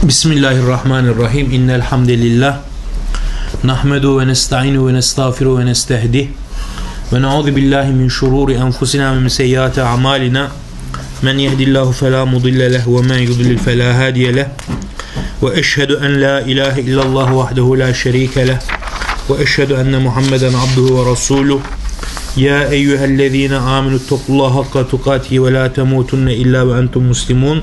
Bismillahirrahmanirrahim. İnnel hamdelellah nahmedu ve nesta'inu ve nestağfiru ve nestehdih ve na'udzu billahi min şururi enfusina ve min seyyiati a'malina. Men yehdillahu fela mudille leh ve men yudlil fela hadiye leh. Ve eşhedü en la ilahe illallah vahdehu la şerike leh. Ve eşhedü enne Muhammeden abduhu ve resuluh. Ya eyyühellezine aminu ittakullaha hakka tukatihi ve la temutunne illa ve entum muslimun.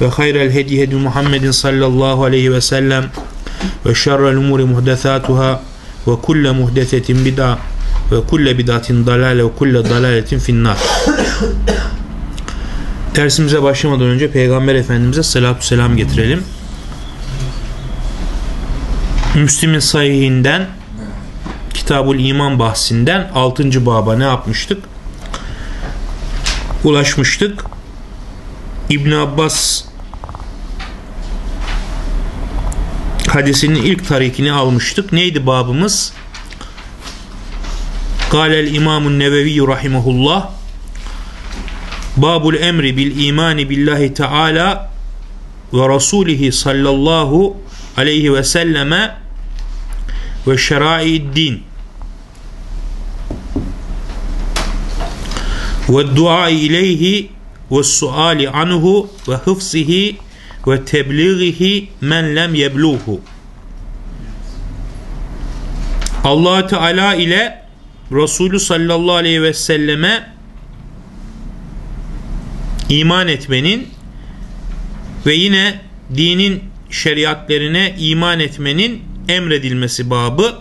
Ve hayrel hedi hedi Muhammedin sallallahu aleyhi ve sellem ve şerrel umuri muhdesatuhâ ve kulle muhdesetin bid'a ve kulle bid'atin dalale ve kulle dalaletin finnar. Dersimize başlamadan önce Peygamber Efendimiz'e salatu selam getirelim. Müslim'in sahihinden Kitabul İman bahsinden 6. baba ne yapmıştık? Ulaşmıştık. İbn Abbas hadisinin ilk tarikini almıştık. Neydi babımız? Galel İmamun Nevevi rahimehullah Babul emri bil imani billahi teala ve rasulihi sallallahu aleyhi ve selleme ve şerai din ve dua ileyhi ve suali anhu ve hıfzihi ve tebliğihi men lem yebluhu. Allah Teala ile Resulü sallallahu aleyhi ve selleme iman etmenin ve yine dinin şeriatlerine iman etmenin emredilmesi babı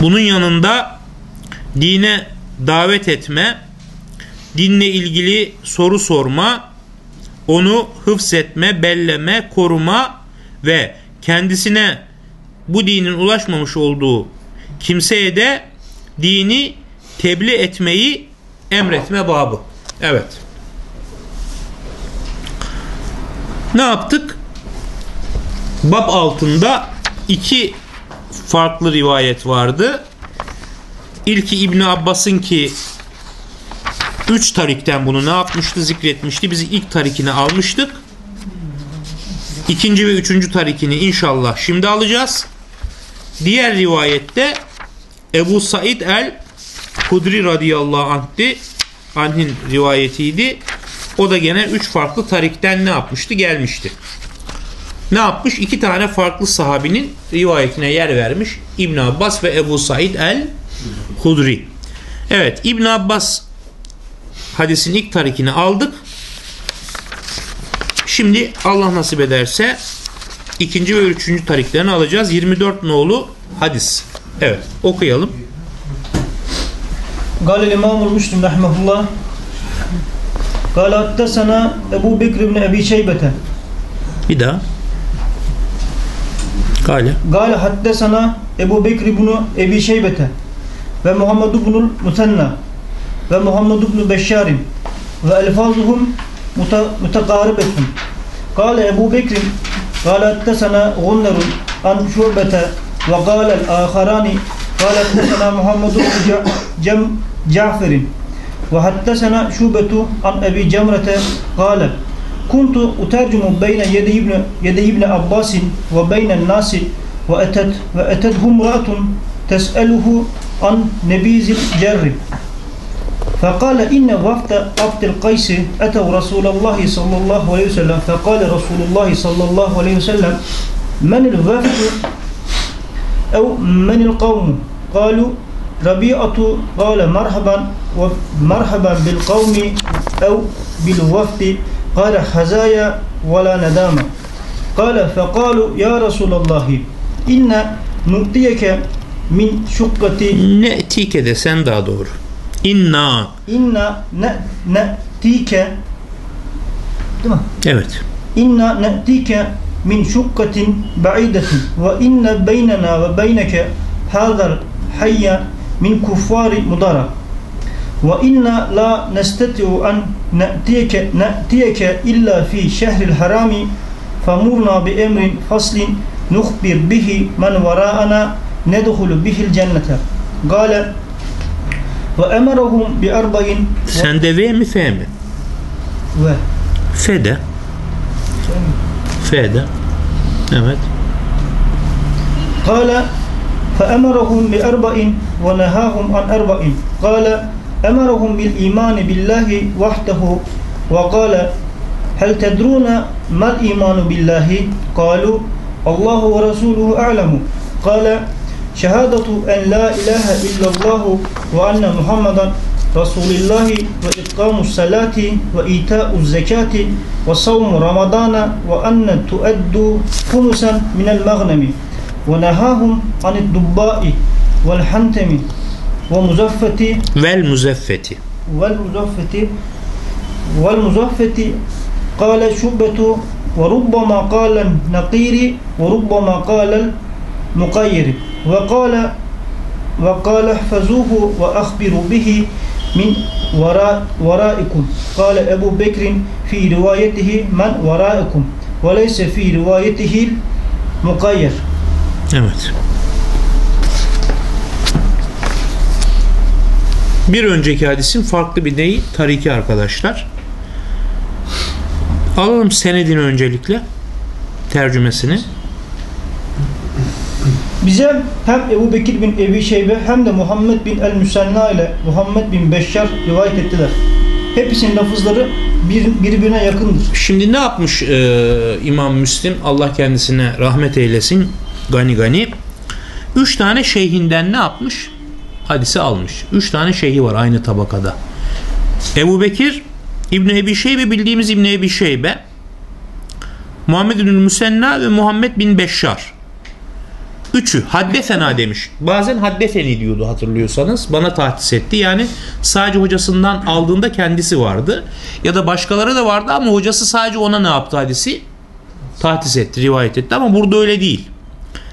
bunun yanında dine davet etme, dinle ilgili soru sorma, onu hıfzetme, belleme, koruma ve kendisine bu dinin ulaşmamış olduğu kimseye de dini tebliğ etmeyi emretme babı. Evet. Ne yaptık? Bab altında iki farklı rivayet vardı. İlki İbn Abbas'ın ki üç tarikten bunu ne yapmıştı zikretmişti. Biz ilk tarikini almıştık. İkinci ve üçüncü tarikini inşallah şimdi alacağız. Diğer rivayette Ebu Said el Hudri radıyallahu anh'ti. Anh'in rivayetiydi. O da gene üç farklı tarikten ne yapmıştı? Gelmişti. Ne yapmış? İki tane farklı sahabinin rivayetine yer vermiş. İbn Abbas ve Ebu Said el Hudri. Evet İbn Abbas hadisin ilk tarikini aldık. Şimdi Allah nasip ederse ikinci ve üçüncü tariklerini alacağız. 24 nolu hadis. Evet okuyalım. Galil İmamul Müslim rahmetullah Gala haddesena Ebu Bekir ibn Ebi Şeybete Bir daha Gale Gale haddesena Ebu Bekir ibn Ebi Şeybete ve Muhammed ibnul Musenna ve Muhammed ibn Beşşarin. Ve elfazuhum mutekaribetun. Kale Ebu Bekir kale ettesana gunnerun an şubete ve kale el-aharani kale ettesana Muhammed ibn Caferin. Ve hattesana şubetu an Ebi Cemrete kale. Kuntu utercumu beyne yedi ibne, yedi ibne Abbasin ve beyne nasi ve etet ve etet humratun تسأله عن نبيذ الجر فقال إن وفد عبد القيس أتوا رسول الله صلى الله عليه وسلم. فقال رسول الله صلى الله عليه وسلم من الوفد أو من القوم؟ قالوا ربيعة قال مرحبا ومرحبا بالقوم أو بالوفد. قال خزايا ولا ندامة. قال فقالوا يا رسول الله إن نؤتيك min şukkati ne'tike desen daha doğru. İnna inna ne ne ne'tike değil mi? Evet. İnna ne ne'tike min şukkatin ba'idatin ve inne beynena ve beyneke hazar hayya min kuffari mudara ve inna la nestetiu an ne'tiyeke ne'tiyeke illa fi şehril harami famurna bi emrin faslin nuhbir bihi men varaana ندخل به الجنة. قال وأمرهم بأربع و... سندوي مثامة و فدا. فدا. نمت قال فأمرهم بأربع ونهاهم عن أربع. قال أمرهم بالإيمان بالله وحده. وقال هل تدرون ما الإيمان بالله؟ قالوا الله ورسوله أعلم. قال شهادة أن لا إله إلا الله وأن محمدا رسول الله وإقام الصلاة وإيتاء الزكاة وصوم رمضان وأن تؤدوا خمسا من المغنم ونهاهم عن الدباء والحنتم ومزفة muzeffeti. والمزفة والمزفة قال شعبة وربما قال النقير وربما قال المقير وقال وقال احفظوه وأخبروا به من وراء ورائكم قال أبو بكر في روايته من ورائكم وليس في روايته المقير Evet. Bir önceki hadisin farklı bir neyi? Tariki arkadaşlar. Alalım senedini öncelikle. Tercümesini. Bize hem Ebu Bekir bin Ebi Şeybe hem de Muhammed bin el-Müsenna ile Muhammed bin Beşşar rivayet ettiler. Hepsinin lafızları bir, birbirine yakındır. Şimdi ne yapmış e, İmam Müslim? Allah kendisine rahmet eylesin. Gani gani. Üç tane şeyhinden ne yapmış? Hadisi almış. Üç tane şeyhi var aynı tabakada. Ebu Bekir, İbni Ebi Şeybe bildiğimiz İbni Ebi Şeybe, Muhammed bin Müsenna ve Muhammed bin Beşşar. Üçü haddesena demiş. Bazen haddeseni diyordu hatırlıyorsanız. Bana tahsis etti. Yani sadece hocasından aldığında kendisi vardı. Ya da başkaları da vardı ama hocası sadece ona ne yaptı hadisi? Tahsis etti, rivayet etti. Ama burada öyle değil.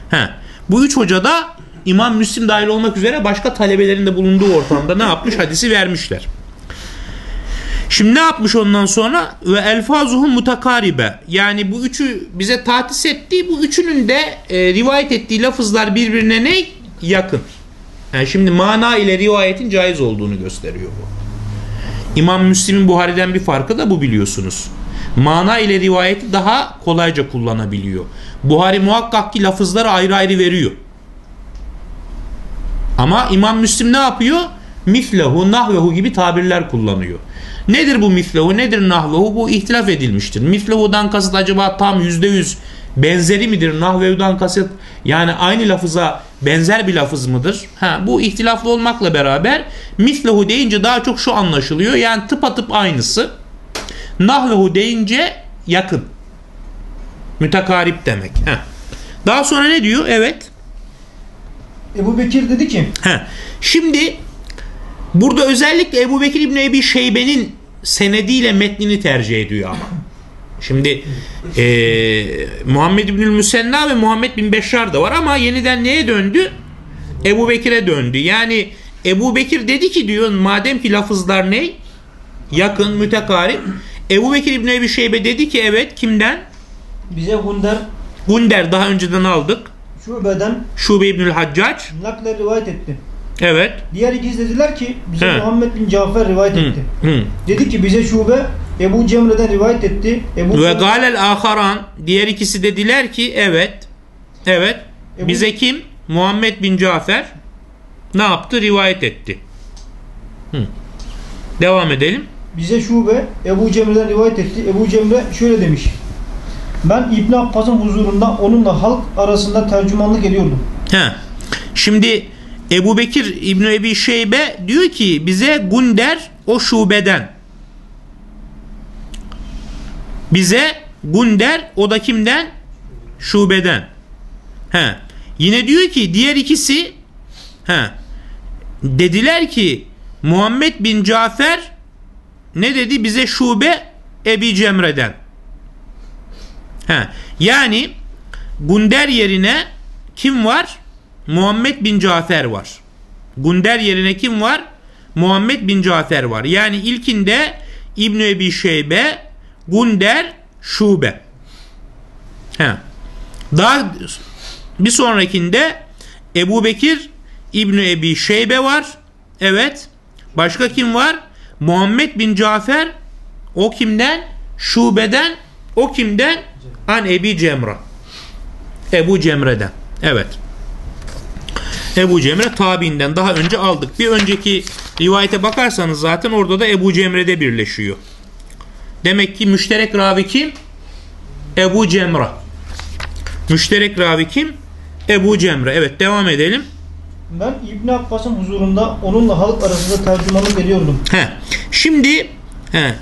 He. Bu üç hoca da İmam Müslim dahil olmak üzere başka talebelerin de bulunduğu ortamda ne yapmış? Hadisi vermişler. Şimdi ne yapmış ondan sonra? Ve elfazuhum mutakaribe. Yani bu üçü bize tahsis etti. Bu üçünün de e, rivayet ettiği lafızlar birbirine ne? Yakın. Yani şimdi mana ile rivayetin caiz olduğunu gösteriyor bu. İmam Müslim'in Buhari'den bir farkı da bu biliyorsunuz. Mana ile rivayeti daha kolayca kullanabiliyor. Buhari muhakkak ki lafızları ayrı ayrı veriyor. Ama İmam Müslim ne yapıyor? Miflehu, nahvehu gibi tabirler kullanıyor. Nedir bu miflehu, nedir nahvehu? Bu ihtilaf edilmiştir. Miflehu'dan kasıt acaba tam yüzde yüz benzeri midir? Nahvehu'dan kasıt yani aynı lafıza benzer bir lafız mıdır? Ha, bu ihtilaflı olmakla beraber miflehu deyince daha çok şu anlaşılıyor. Yani tıpatıp aynısı. Nahvehu deyince yakın. Mütekarip demek. Ha. Daha sonra ne diyor? Evet. Ebu Bekir dedi ki He. Şimdi burada özellikle Ebu Bekir İbni Ebi Şeybe'nin senediyle metnini tercih ediyor ama. Şimdi e, Muhammed İbnül Müsenna ve Muhammed bin Beşşar da var ama yeniden neye döndü? Ebu Bekir'e döndü. Yani Ebu Bekir dedi ki diyor madem ki lafızlar ne? Yakın, mütekarip. Ebu Bekir İbni Ebi Şeybe dedi ki evet kimden? bize Gunder Gunder daha önceden aldık. şubeden Şube İbnül Haccac. nakle rivayet etti. Evet. Diğer ikisi dediler ki bize He. Muhammed bin Cafer rivayet etti. hı. Dedi ki bize şube Ebu Cemre'den rivayet etti. Ebu Ve galel aharan diğer ikisi dediler ki evet evet Ebu- bize kim? Muhammed bin Cafer ne yaptı? Rivayet etti. Hı. Devam edelim. bize şube Ebu Cemre'den rivayet etti. Ebu Cemre şöyle demiş. Ben İbn Abbas'ın huzurunda onunla halk arasında tercümanlık ediyordum. He. Şimdi Ebu Bekir İbni Ebi Şeybe diyor ki bize Gunder o şubeden. Bize Gunder o da kimden? Şubeden. He. Yine diyor ki diğer ikisi he. Dediler ki Muhammed bin Cafer ne dedi? Bize şube Ebi Cemre'den. He. Yani Gunder yerine kim var? Muhammed bin Cafer var. Gunder yerine kim var? Muhammed bin Cafer var. Yani ilkinde İbn Ebi Şeybe, Gunder, Şube. He. Daha bir sonrakinde Ebu Bekir İbn Ebi Şeybe var. Evet. Başka kim var? Muhammed bin Cafer. O kimden? Şube'den. O kimden? An Ebi Cemra. Ebu Cemre'den. Evet. Ebu Cemre tabiinden daha önce aldık. Bir önceki rivayete bakarsanız zaten orada da Ebu Cemre'de birleşiyor. Demek ki müşterek ravi kim? Ebu Cemra. Müşterek ravi kim? Ebu Cemre. Evet devam edelim. Ben İbn Abbas'ın huzurunda onunla halk arasında tercümanlık ediyordum. He. Şimdi he.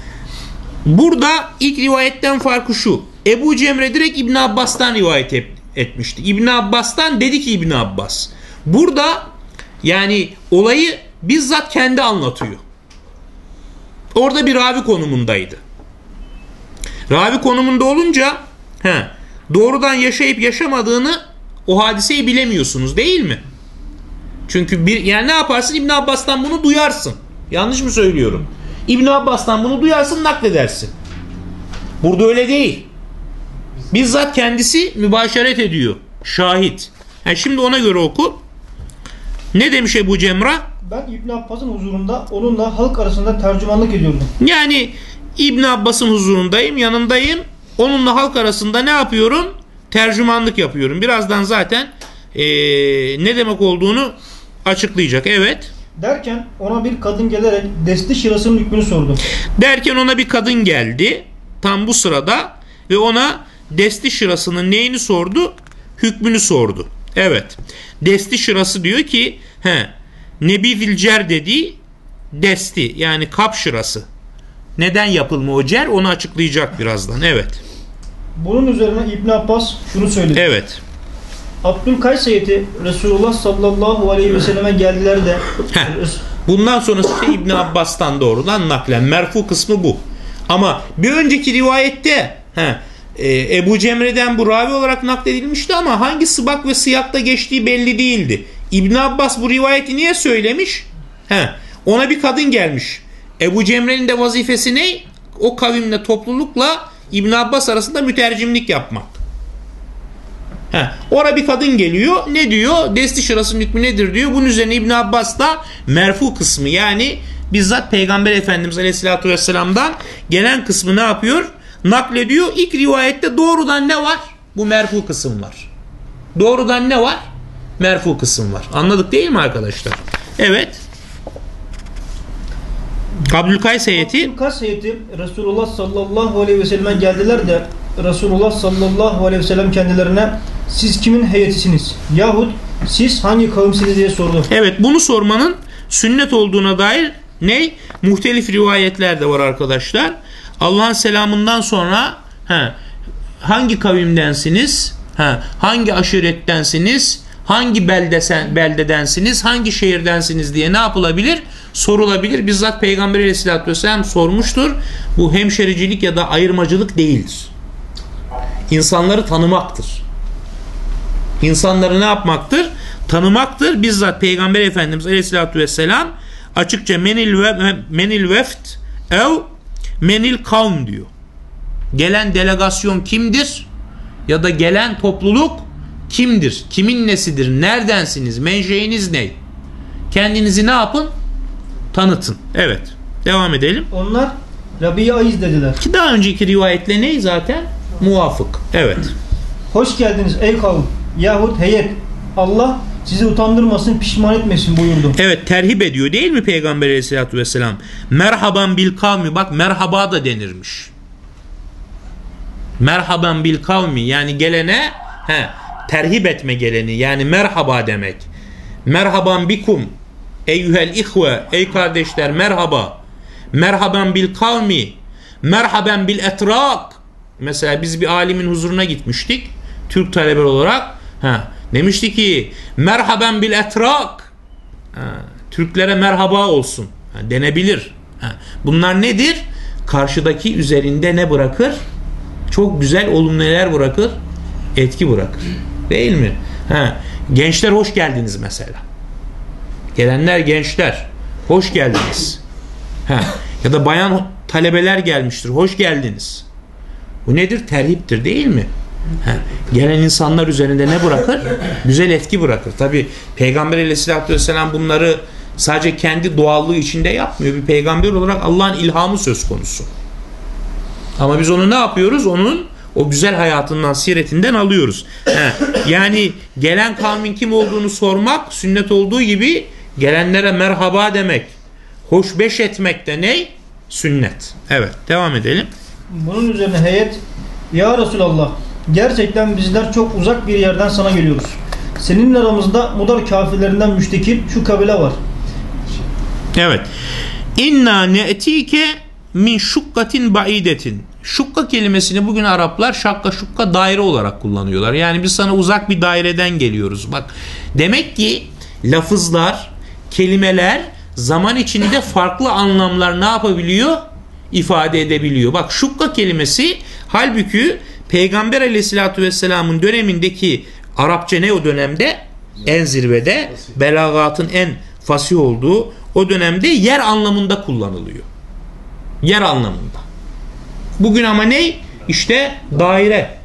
Burada ilk rivayetten farkı şu. Ebu Cemre direkt İbn Abbas'tan rivayet et, etmişti. İbn Abbas'tan dedi ki İbn Abbas. Burada yani olayı bizzat kendi anlatıyor. Orada bir ravi konumundaydı. Ravi konumunda olunca he, doğrudan yaşayıp yaşamadığını o hadiseyi bilemiyorsunuz değil mi? Çünkü bir yani ne yaparsın İbn Abbas'tan bunu duyarsın. Yanlış mı söylüyorum? İbn Abbas'tan bunu duyarsın nakledersin. Burada öyle değil. Bizzat kendisi mübaşeret ediyor. Şahit. Yani şimdi ona göre oku. Ne demiş Ebu Cemra? Ben İbn Abbas'ın huzurunda onunla halk arasında tercümanlık ediyordum. Yani İbn Abbas'ın huzurundayım, yanındayım. Onunla halk arasında ne yapıyorum? Tercümanlık yapıyorum. Birazdan zaten ee, ne demek olduğunu açıklayacak. Evet. Derken ona bir kadın gelerek desti şirasının hükmünü sordu. Derken ona bir kadın geldi. Tam bu sırada ve ona desti şırasının neyini sordu? Hükmünü sordu. Evet. Desti şırası diyor ki he, Nebi Zilcer dediği desti yani kap şırası. Neden yapılma o cer onu açıklayacak birazdan. Evet. Bunun üzerine İbn Abbas şunu söyledi. Evet. Abdülkays heyeti Resulullah sallallahu aleyhi ve selleme geldiler de Heh. Bundan sonrası şey İbn Abbas'tan doğrudan naklen. Merfu kısmı bu. Ama bir önceki rivayette he, e, Ebu Cemre'den bu ravi olarak nakledilmişti ama hangi sıbak ve siyakta geçtiği belli değildi. İbn Abbas bu rivayeti niye söylemiş? He, ona bir kadın gelmiş. Ebu Cemre'nin de vazifesi ne? O kavimle toplulukla İbn Abbas arasında mütercimlik yapmak. He, ora bir kadın geliyor. Ne diyor? Desti şırasının hükmü nedir diyor. Bunun üzerine İbn Abbas da merfu kısmı yani bizzat Peygamber Efendimiz Aleyhisselatü Vesselam'dan gelen kısmı ne yapıyor? Naklediyor. İlk rivayette doğrudan ne var? Bu merfu kısım var. Doğrudan ne var? Merfu kısım var. Anladık değil mi arkadaşlar? Evet. Abdülkays heyeti Abdülkays heyeti Resulullah sallallahu aleyhi ve selleme geldiler de Resulullah sallallahu aleyhi ve sellem kendilerine siz kimin heyetisiniz? Yahut siz hangi kavimsiniz diye sordu. Evet bunu sormanın sünnet olduğuna dair ne? Muhtelif rivayetler de var arkadaşlar. Allah'ın selamından sonra he, hangi kavimdensiniz? He, hangi aşirettensiniz? Hangi beldesen, beldedensiniz? Hangi şehirdensiniz diye ne yapılabilir? Sorulabilir. Bizzat Peygamber Aleyhisselatü Vesselam sormuştur. Bu hemşericilik ya da ayırmacılık değildir. İnsanları tanımaktır. İnsanları ne yapmaktır? Tanımaktır. Bizzat Peygamber Efendimiz Aleyhisselatü Vesselam açıkça menil, ve, menil veft ev menil kavm diyor. Gelen delegasyon kimdir? Ya da gelen topluluk kimdir? Kimin nesidir? Neredensiniz? Menşeiniz ne? Kendinizi ne yapın? Tanıtın. Evet. Devam edelim. Onlar Rabbi Ayiz dediler. Ki daha önceki rivayetle ne zaten? Muvafık. Evet. Hoş geldiniz ey kavim yahut heyet. Allah sizi utandırmasın pişman etmesin buyurdu. Evet terhip ediyor değil mi Peygamber aleyhissalatü vesselam? Merhaban bil kavmi bak merhaba da denirmiş. Merhaban bil kavmi yani gelene he, terhip etme geleni yani merhaba demek. Merhaban bikum eyyuhel ihve ey kardeşler merhaba. Merhaban bil kavmi merhaban bil etrak. Mesela biz bir alimin huzuruna gitmiştik. Türk talebeler olarak. Ha, demişti ki merhaben bil etrak. Ha, Türklere merhaba olsun. Ha, denebilir. Ha, bunlar nedir? Karşıdaki üzerinde ne bırakır? çok güzel olumlu neler bırakır? Etki bırakır. Değil mi? Ha, gençler hoş geldiniz mesela. Gelenler gençler. Hoş geldiniz. Ha, ya da bayan talebeler gelmiştir. Hoş geldiniz. Bu nedir? Terhiptir değil mi? Ha, gelen insanlar üzerinde ne bırakır? Güzel etki bırakır. Tabi Peygamber aleyhissalatü vesselam bunları sadece kendi doğallığı içinde yapmıyor. Bir peygamber olarak Allah'ın ilhamı söz konusu. Ama biz onu ne yapıyoruz? Onun o güzel hayatından, siretinden alıyoruz. He, yani gelen kavmin kim olduğunu sormak sünnet olduğu gibi gelenlere merhaba demek, hoşbeş etmek de ne? Sünnet. Evet devam edelim. Bunun üzerine heyet Ya Resulallah gerçekten bizler çok uzak bir yerden sana geliyoruz. Senin aramızda Mudar kafirlerinden müştekil şu kabile var. Evet. İnna ne'tike min şukkatin baidetin. Şukka kelimesini bugün Araplar şakka şukka daire olarak kullanıyorlar. Yani biz sana uzak bir daireden geliyoruz. Bak demek ki lafızlar, kelimeler zaman içinde farklı anlamlar ne yapabiliyor? ifade edebiliyor. Bak şukka kelimesi halbuki Peygamber aleyhissalatü vesselamın dönemindeki Arapça ne o dönemde? En zirvede belagatın en fasih olduğu o dönemde yer anlamında kullanılıyor. Yer anlamında. Bugün ama ne? İşte daire.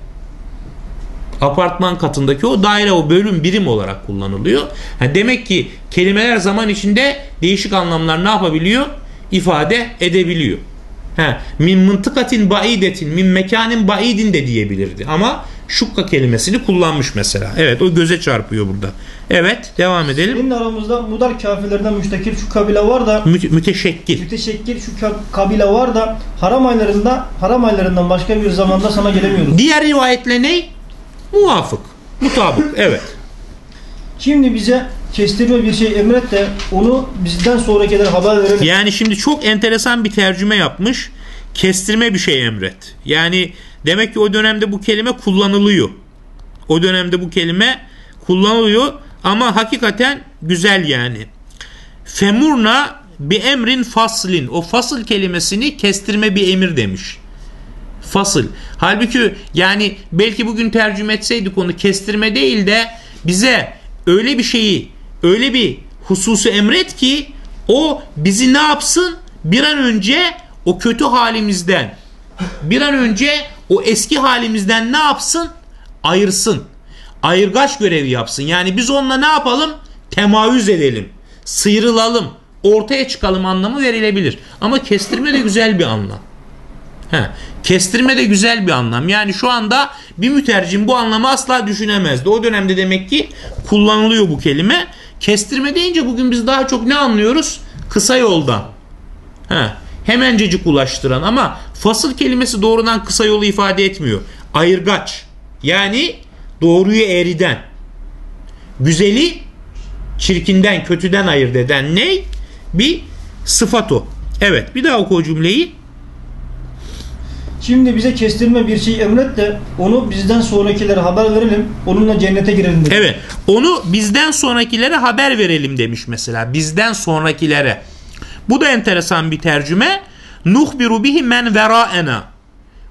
Apartman katındaki o daire o bölüm birim olarak kullanılıyor. Ha demek ki kelimeler zaman içinde değişik anlamlar ne yapabiliyor? İfade edebiliyor. Ha, min mıntıkatin baidetin, min mekanin baidin de diyebilirdi. Ama şukka kelimesini kullanmış mesela. Evet o göze çarpıyor burada. Evet devam edelim. Senin aramızda Mudar kafirlerinden müştekil şu kabile var da Mü müteşekkil. müteşekkil şu ka- kabile var da haram aylarında haram aylarından başka bir zamanda sana gelemiyoruz. Diğer rivayetle ne? Muvafık. Mutabık. Evet. Şimdi bize kestirme bir şey emret de onu bizden sonrakilere haber verelim. Yani şimdi çok enteresan bir tercüme yapmış. Kestirme bir şey emret. Yani demek ki o dönemde bu kelime kullanılıyor. O dönemde bu kelime kullanılıyor ama hakikaten güzel yani. Femurna bir emrin faslin. O fasıl kelimesini kestirme bir emir demiş. Fasıl. Halbuki yani belki bugün tercüme etseydik onu kestirme değil de bize öyle bir şeyi öyle bir hususu emret ki o bizi ne yapsın? Bir an önce o kötü halimizden bir an önce o eski halimizden ne yapsın? Ayırsın. Ayırgaç görevi yapsın. Yani biz onunla ne yapalım? Temayüz edelim. Sıyrılalım. Ortaya çıkalım anlamı verilebilir. Ama kestirme de güzel bir anlam. He, kestirme de güzel bir anlam. Yani şu anda bir mütercim bu anlamı asla düşünemezdi. O dönemde demek ki kullanılıyor bu kelime. Kestirme deyince bugün biz daha çok ne anlıyoruz? Kısa yoldan. He, hemencecik ulaştıran ama fasıl kelimesi doğrudan kısa yolu ifade etmiyor. Ayırgaç. Yani doğruyu eğriden. Güzeli çirkinden, kötüden ayırt eden ne? Bir sıfat o. Evet bir daha oku o cümleyi. Şimdi bize kestirme bir şey emret de onu bizden sonrakilere haber verelim. Onunla cennete girelim dedi. Evet. Onu bizden sonrakilere haber verelim demiş mesela. Bizden sonrakilere. Bu da enteresan bir tercüme. Nuhbiru bihi men veraena.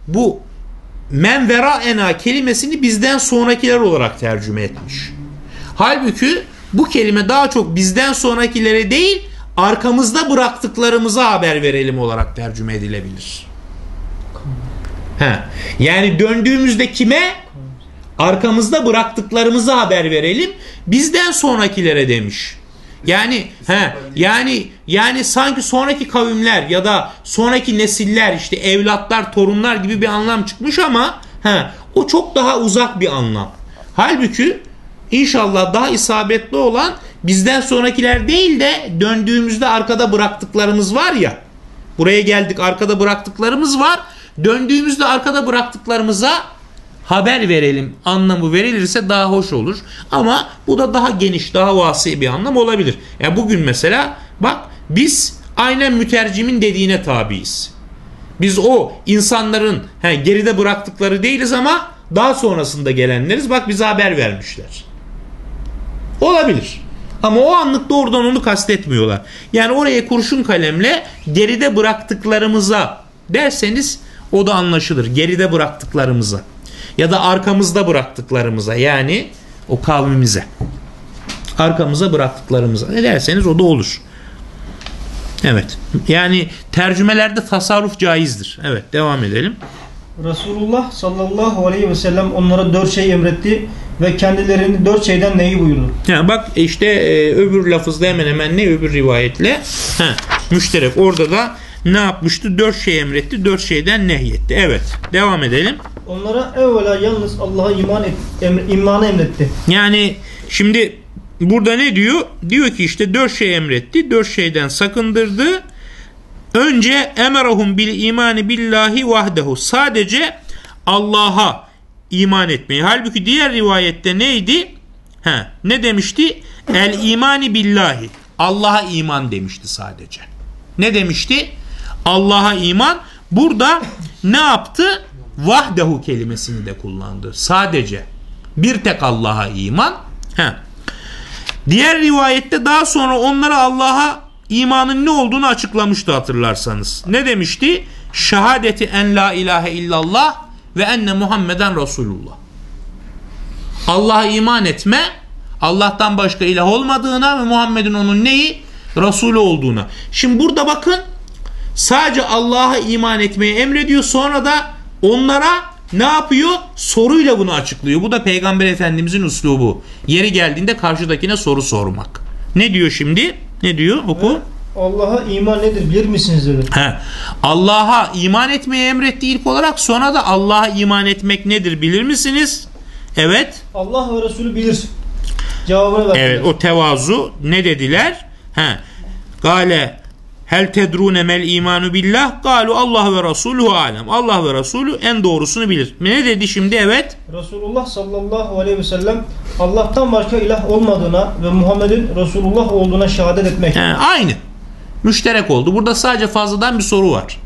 Bu men veraena kelimesini bizden sonrakiler olarak tercüme etmiş. Halbuki bu kelime daha çok bizden sonrakilere değil arkamızda bıraktıklarımıza haber verelim olarak tercüme edilebilir. He. Yani döndüğümüzde kime? Arkamızda bıraktıklarımızı haber verelim. Bizden sonrakilere demiş. Yani he, yani yani sanki sonraki kavimler ya da sonraki nesiller işte evlatlar, torunlar gibi bir anlam çıkmış ama he, o çok daha uzak bir anlam. Halbuki inşallah daha isabetli olan bizden sonrakiler değil de döndüğümüzde arkada bıraktıklarımız var ya. Buraya geldik arkada bıraktıklarımız var. Döndüğümüzde arkada bıraktıklarımıza haber verelim anlamı verilirse daha hoş olur. Ama bu da daha geniş, daha vasi bir anlam olabilir. Yani bugün mesela bak biz aynen mütercimin dediğine tabiiz. Biz o insanların he, geride bıraktıkları değiliz ama daha sonrasında gelenleriz. Bak bize haber vermişler. Olabilir. Ama o anlık doğrudan onu kastetmiyorlar. Yani oraya kurşun kalemle geride bıraktıklarımıza derseniz O da anlaşılır. Geride bıraktıklarımıza ya da arkamızda bıraktıklarımıza yani o kavmimize arkamıza bıraktıklarımıza ne derseniz o da olur. Evet. Yani tercümelerde tasarruf caizdir. Evet devam edelim. Resulullah sallallahu aleyhi ve sellem onlara dört şey emretti ve kendilerini dört şeyden neyi buyurdu? Yani bak işte e, öbür lafızda hemen hemen ne öbür rivayetle he, müşterek orada da ne yapmıştı? Dört şey emretti, dört şeyden nehyetti. Evet, devam edelim. Onlara evvela yalnız Allah'a iman et, emre, imanı emretti. Yani şimdi burada ne diyor? Diyor ki işte dört şey emretti, dört şeyden sakındırdı. Önce emerahum bil imani billahi vahdehu. Sadece Allah'a iman etmeyi. Halbuki diğer rivayette neydi? He, ne demişti? El imani billahi. Allah'a iman demişti sadece. Ne demişti? Allah'a iman. Burada ne yaptı? Vahdehu kelimesini de kullandı. Sadece. Bir tek Allah'a iman. He. Diğer rivayette daha sonra onlara Allah'a imanın ne olduğunu açıklamıştı hatırlarsanız. Ne demişti? Şehadeti en la ilahe illallah ve enne Muhammeden Resulullah. Allah'a iman etme, Allah'tan başka ilah olmadığına ve Muhammed'in onun neyi? Resulü olduğuna. Şimdi burada bakın sadece Allah'a iman etmeyi emrediyor sonra da onlara ne yapıyor? Soruyla bunu açıklıyor. Bu da Peygamber Efendimizin üslubu. Yeri geldiğinde karşıdakine soru sormak. Ne diyor şimdi? Ne diyor? Oku. Allah'a iman nedir bilir misiniz dedi. He. Allah'a iman etmeyi emretti ilk olarak sonra da Allah'a iman etmek nedir bilir misiniz? Evet. Allah ve Resulü bilir. Cevabını verdiler. Evet o tevazu ne dediler? He. Gale hel tedrune mel imanu billah galu Allah ve Resulü alem. Allah ve Resulü en doğrusunu bilir. Ne dedi şimdi? Evet. Resulullah sallallahu aleyhi ve sellem Allah'tan başka ilah olmadığına ve Muhammed'in Resulullah olduğuna şehadet etmek. He, aynı. Müşterek oldu. Burada sadece fazladan bir soru var.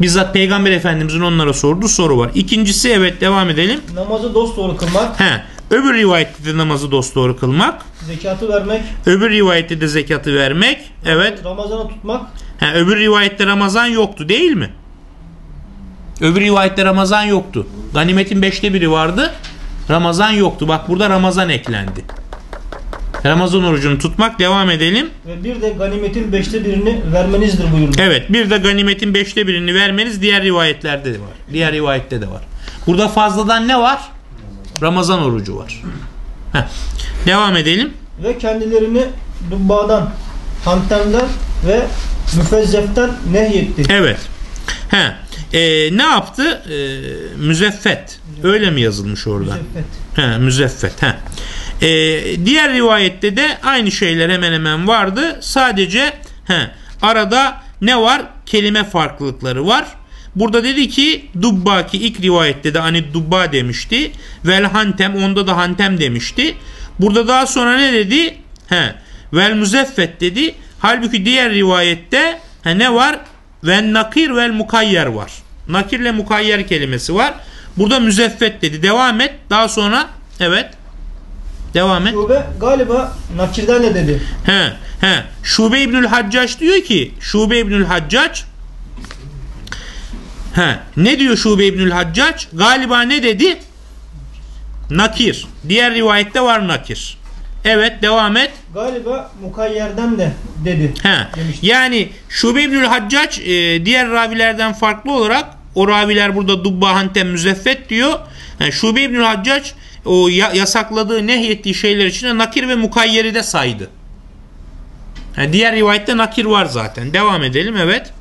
Bizzat Peygamber Efendimizin onlara sorduğu soru var. İkincisi evet devam edelim. Namazı dosdoğru kılmak, He. Öbür rivayette de namazı dosdoğru kılmak. zekatı vermek, Öbür rivayette de zekatı vermek. Evet. Ramazan'ı tutmak, Ha, öbür rivayette Ramazan yoktu değil mi? Öbür rivayette Ramazan yoktu. Ganimetin beşte biri vardı. Ramazan yoktu. Bak burada Ramazan eklendi. Ramazan orucunu tutmak devam edelim. ve bir de ganimetin beşte birini vermenizdir buyurdu. Evet bir de ganimetin beşte birini vermeniz diğer rivayetlerde de var. Diğer rivayette de var. Burada fazladan ne var? Ramazan orucu var. Heh. Devam edelim. Ve kendilerini dubbadan, hantemden ve müfezzeften nehyetti. Evet. He. Ee, ne yaptı? Ee, müzeffet. Öyle mi yazılmış orada? Müzeffet. He, müzeffet. He. Ee, diğer rivayette de aynı şeyler hemen hemen vardı. Sadece he, arada ne var? Kelime farklılıkları var. Burada dedi ki dubba ki ilk rivayette de hani dubba demişti. Vel hantem onda da hantem demişti. Burada daha sonra ne dedi? He, vel müzeffet dedi. Halbuki diğer rivayette he, ne var? Ve nakir vel mukayyer var. Nakirle mukayyer kelimesi var. Burada müzeffet dedi. Devam et. Daha sonra evet. Devam et. Şube galiba nakirlerle dedi. He, he. Şube İbnül Haccac diyor ki Şube İbnül Haccac he, ne diyor Şube İbnül Haccac? Galiba ne dedi? Nakir. Diğer rivayette var nakir. Evet devam et. Galiba mukayyerden de dedi. He. Yani Şube İbnül Haccac e, diğer ravilerden farklı olarak o raviler burada Dubba Hantem Müzeffet diyor. Yani Şube İbnül Haccac o ya- yasakladığı nehyettiği şeyler içinde nakir ve mukayyeri de saydı. Yani diğer rivayette nakir var zaten. Devam edelim evet.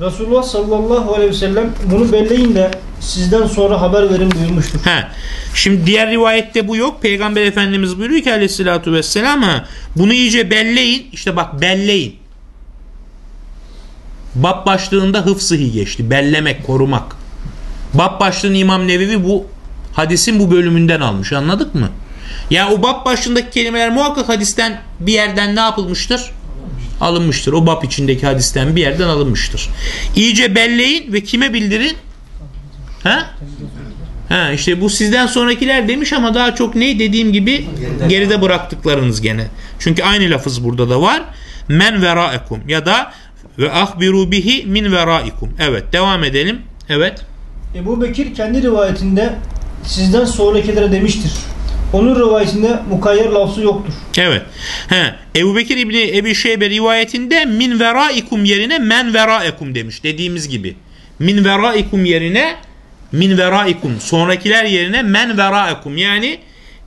Resulullah sallallahu aleyhi ve sellem bunu belleyin de sizden sonra haber verin buyurmuştur. He. Şimdi diğer rivayette bu yok. Peygamber Efendimiz buyuruyor ki aleyhissalatü vesselam bunu iyice belleyin. İşte bak belleyin. Bab başlığında hıfzıhi geçti. Bellemek, korumak. Bab başlığını İmam Nevevi bu hadisin bu bölümünden almış. Anladık mı? Ya o bab başlığındaki kelimeler muhakkak hadisten bir yerden ne yapılmıştır? Alınmıştır. O bab içindeki hadisten bir yerden alınmıştır. İyice belleyin ve kime bildirin? Ha? Ha işte bu sizden sonrakiler demiş ama daha çok ne dediğim gibi geride bıraktıklarınız gene. Çünkü aynı lafız burada da var. Men veraekum ya da ve ahbiru bihi min veraikum. Evet devam edelim. Evet. Ebu Bekir kendi rivayetinde sizden sonrakilere demiştir. Onun rivayetinde mukayyer lafzı yoktur. Evet. He. Ebu Bekir İbni Ebi Şeybe rivayetinde min veraikum yerine men veraikum demiş. Dediğimiz gibi. Min veraikum yerine min veraikum. Sonrakiler yerine men veraikum. Yani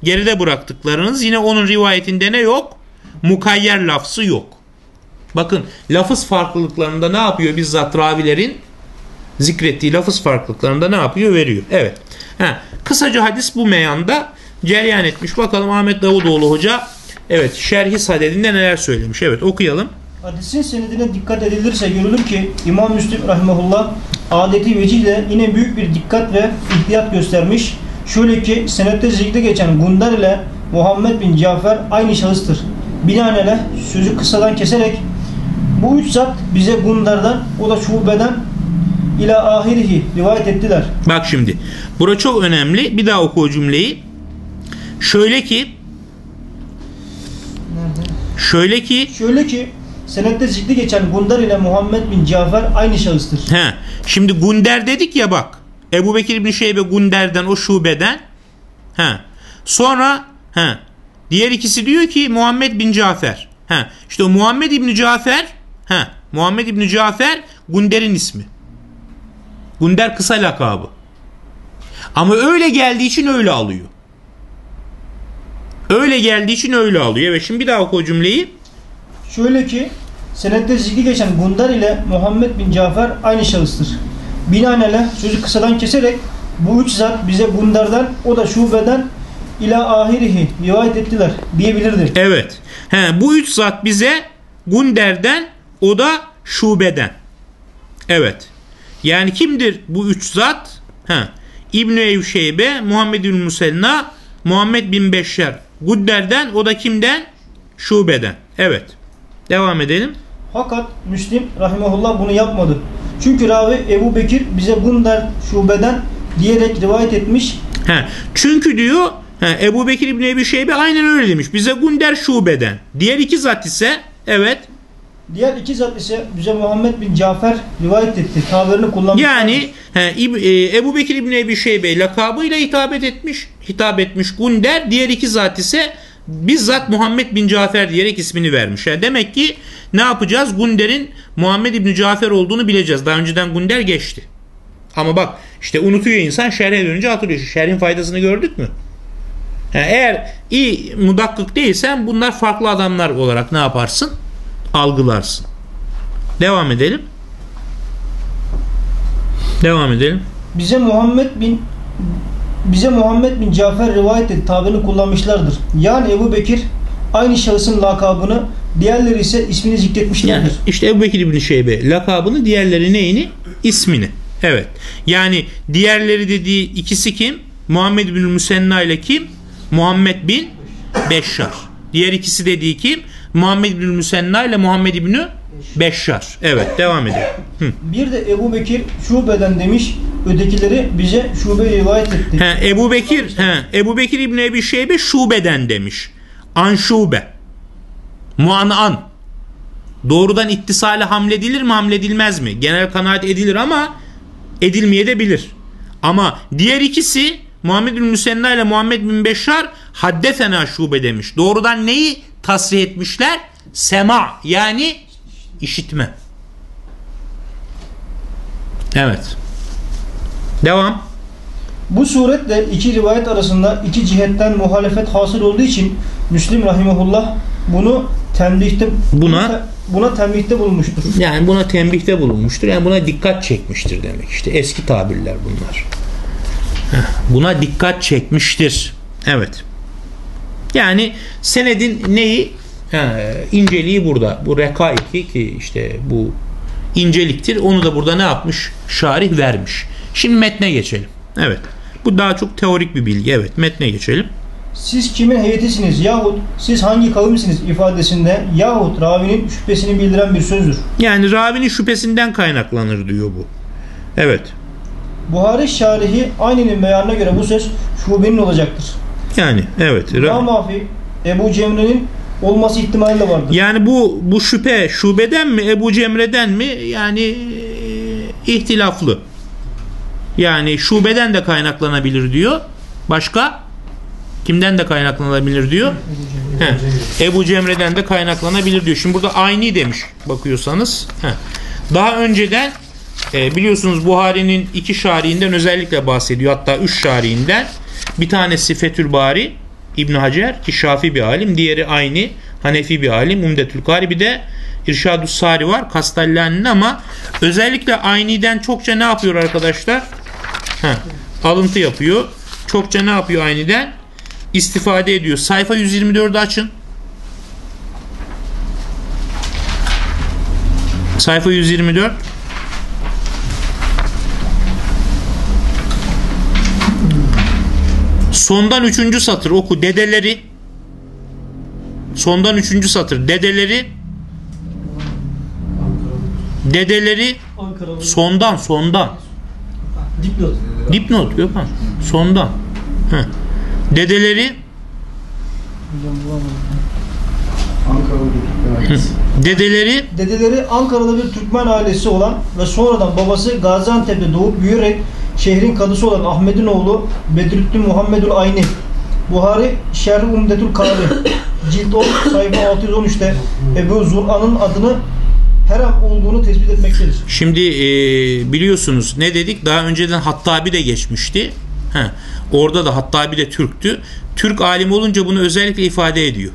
geride bıraktıklarınız. Yine onun rivayetinde ne yok? Mukayyer lafzı yok. Bakın lafız farklılıklarında ne yapıyor bizzat ravilerin? Zikrettiği lafız farklılıklarında ne yapıyor? Veriyor. Evet. Ha, kısaca hadis bu meyanda cereyan etmiş. Bakalım Ahmet Davutoğlu Hoca evet şerhi sadedinde neler söylemiş. Evet okuyalım. Hadisin senedine dikkat edilirse görülür ki İmam Müslim rahimahullah adeti vecihle yine büyük bir dikkat ve ihtiyat göstermiş. Şöyle ki senette zikre geçen Gundar ile Muhammed bin Cafer aynı şahıstır. Binaenaleyh sözü kısadan keserek bu üç zat bize Gundar'dan o da şubeden ila ahirihi rivayet ettiler. Bak şimdi. Bura çok önemli. Bir daha oku o cümleyi. Şöyle ki Nerede? şöyle ki Şöyle ki senette zikri geçen Gundar ile Muhammed bin Cafer aynı şahıstır. he, şimdi Gunder dedik ya bak. Ebu Bekir İbni Şeybe Gunder'den o şubeden he. Sonra he, diğer ikisi diyor ki Muhammed bin Cafer. He, işte o Muhammed İbni Cafer he, Muhammed İbni Cafer Gunder'in ismi. Gunder kısa lakabı. Ama öyle geldiği için öyle alıyor. Öyle geldiği için öyle alıyor. Evet şimdi bir daha oku o cümleyi. Şöyle ki senette zikri geçen Gundar ile Muhammed bin Cafer aynı şahıstır. Binaenaleyh sözü kısadan keserek bu üç zat bize Gundar'dan o da şubeden ila ahirihi rivayet ettiler diyebilirdi. Evet. He, bu üç zat bize Gunder'den o da şubeden. Evet. Yani kimdir bu üç zat? He. İbn-i Evşeybe, Muhammed bin Muselna, Muhammed bin Beşşer. Gunder'den o da kimden? Şubeden. Evet. Devam edelim. Fakat Müslim rahimahullah bunu yapmadı. Çünkü ravi Ebu Bekir bize Gundar şubeden diyerek rivayet etmiş. He. Çünkü diyor he, Ebu Bekir İbni Ebi Şeybe aynen öyle demiş. Bize Gunder şubeden. Diğer iki zat ise evet Diğer iki zat ise bize Muhammed bin Cafer rivayet etti. Tabirini kullanmış. Yani he, e, Ebu Bekir İbni Ebi Şeybe lakabıyla hitabet etmiş, hitap etmiş Gunder. Diğer iki zat ise bizzat Muhammed bin Cafer diyerek ismini vermiş. Yani demek ki ne yapacağız? Gunder'in Muhammed İbni Cafer olduğunu bileceğiz. Daha önceden Gunder geçti. Ama bak işte unutuyor insan şerhe dönünce hatırlıyor. Şerhin faydasını gördük mü? Yani eğer iyi mudakkık değilsen bunlar farklı adamlar olarak ne yaparsın? Algılarsın. Devam edelim. Devam edelim. Bize Muhammed bin bize Muhammed bin Cafer rivayet etti. Tabirini kullanmışlardır. Yani Ebu Bekir aynı şahısın lakabını diğerleri ise ismini zikretmişlerdir. Yani işte Ebu Bekir İbni Şeybe lakabını diğerleri neyini? İsmini. Evet. Yani diğerleri dediği ikisi kim? Muhammed bin Müsenna ile kim? Muhammed bin Beşşar. Diğer ikisi dediği kim? Muhammed bin Müsenna ile Muhammed bin Beşşar. Evet devam edelim. Hı. Bir de Ebu Bekir şubeden demiş. Ötekileri bize şube rivayet etti. He, Ebu Bekir, he, Ebu Bekir İbni Ebi Şeybe şubeden demiş. An şube. Muan'an. Doğrudan ittisale hamledilir mi hamledilmez mi? Genel kanaat edilir ama edilmeye de bilir. Ama diğer ikisi Muhammed bin Müsenna ile Muhammed bin Beşşar haddefena şube demiş. Doğrudan neyi tasrih etmişler? Sema yani işitme. Evet. Devam. Bu suretle iki rivayet arasında iki cihetten muhalefet hasıl olduğu için Müslim rahimahullah bunu tembihte Buna- buna tembihte bulunmuştur. Yani buna tembihte bulunmuştur. Yani buna dikkat çekmiştir demek. İşte eski tabirler bunlar. Heh, Buna dikkat çekmiştir. Evet. Yani senedin neyi? Ha, inceliği burada. Bu rekaiki ki işte bu inceliktir. Onu da burada ne yapmış? Şarih vermiş. Şimdi metne geçelim. Evet. Bu daha çok teorik bir bilgi. Evet metne geçelim. Siz kimin heyetisiniz yahut siz hangi kavimsiniz ifadesinde yahut ravinin şüphesini bildiren bir sözdür. Yani ravinin şüphesinden kaynaklanır diyor bu. Evet. Buhari şarihi aynının beyanına göre bu söz şubenin olacaktır. Yani evet. Ra- İmam Mafi Ebu Cemre'nin olması ihtimali de vardır. Yani bu bu şüphe şubeden mi Ebu Cemre'den mi yani e, ihtilaflı. Yani şubeden de kaynaklanabilir diyor. Başka? Kimden de kaynaklanabilir diyor. He, Ebu Cemre'den de kaynaklanabilir diyor. Şimdi burada aynı demiş bakıyorsanız. He. Daha önceden e, biliyorsunuz Buhari'nin iki şariinden özellikle bahsediyor. Hatta üç şariinden. Bir tanesi Fethül Bari İbn Hacer ki Şafi bir alim. Diğeri aynı Hanefi bir alim. Umdetül Kari bir de İrşadus Sari var. Kastellani'nin ama özellikle ayniden çokça ne yapıyor arkadaşlar? Heh, alıntı yapıyor. Çokça ne yapıyor ayniden? istifade ediyor. Sayfa 124'ü açın. Sayfa 124. Sondan üçüncü satır oku. Dedeleri. Sondan üçüncü satır. Dedeleri. Dedeleri. Ankaralı. sondan sondan. Dipnot. dipnot Gökhan. Sondan. Heh. dedeleri. Dedeleri. Dedeleri Ankaralı bir Türkmen ailesi olan ve sonradan babası Gaziantep'te doğup büyüyerek şehrin kadısı olan Ahmet'in oğlu Bedrüddin Muhammedül Ayni. Buhari Şerh-i Umdetül Kari Cilt 10 sayfa 613'te Ebu Zur'an'ın adını Herem olduğunu tespit etmektedir. Şimdi e, biliyorsunuz ne dedik? Daha önceden Hattabi de geçmişti. He, orada da Hattabi de Türktü. Türk alim olunca bunu özellikle ifade ediyor.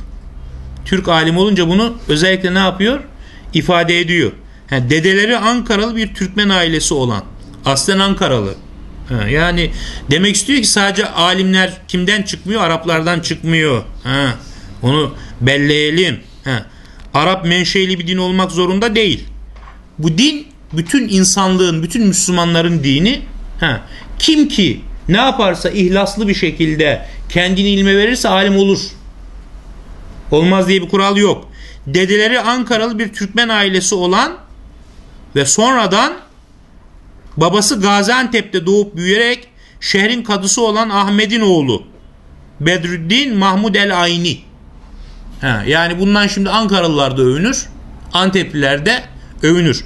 Türk alim olunca bunu özellikle ne yapıyor? İfade ediyor. He, dedeleri Ankaralı bir Türkmen ailesi olan. Aslen Ankaralı. He, yani demek istiyor ki sadece alimler kimden çıkmıyor? Araplardan çıkmıyor. He, onu belleyelim. He, Arap menşeli bir din olmak zorunda değil. Bu din bütün insanlığın, bütün Müslümanların dini. Ha, kim ki ne yaparsa ihlaslı bir şekilde kendini ilme verirse alim olur. Olmaz diye bir kural yok. Dedeleri Ankaralı bir Türkmen ailesi olan ve sonradan babası Gaziantep'te doğup büyüyerek şehrin kadısı olan Ahmet'in oğlu Bedrüddin Mahmud el Ayni. Ha, yani bundan şimdi Ankaralılar da övünür. Antepliler de övünür.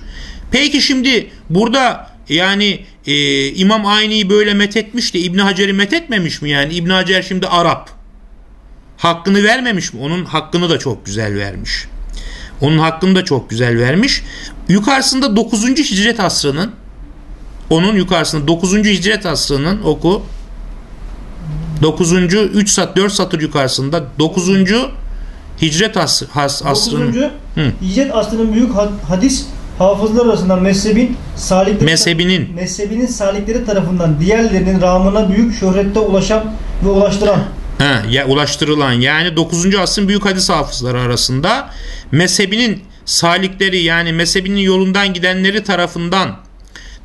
Peki şimdi burada yani e, İmam Ayni'yi böyle methetmiş de İbn Hacer'i methetmemiş mi yani? İbn Hacer şimdi Arap. Hakkını vermemiş mi? Onun hakkını da çok güzel vermiş. Onun hakkını da çok güzel vermiş. Yukarısında 9. Hicret asrının onun yukarısında 9. Hicret asrının oku 9. 3 sat 4 satır yukarısında 9. Hicret as, has, asrının 9. Hı. Hicret asrının büyük had- hadis hafızlar arasında mezhebin salikleri, Mezhebinin. mezhebinin salikleri tarafından diğerlerinin rağmına büyük şöhrette ulaşan ve ulaştıran Ha, ya ulaştırılan yani 9. asrın büyük hadis hafızları arasında mezhebinin salikleri yani mezhebinin yolundan gidenleri tarafından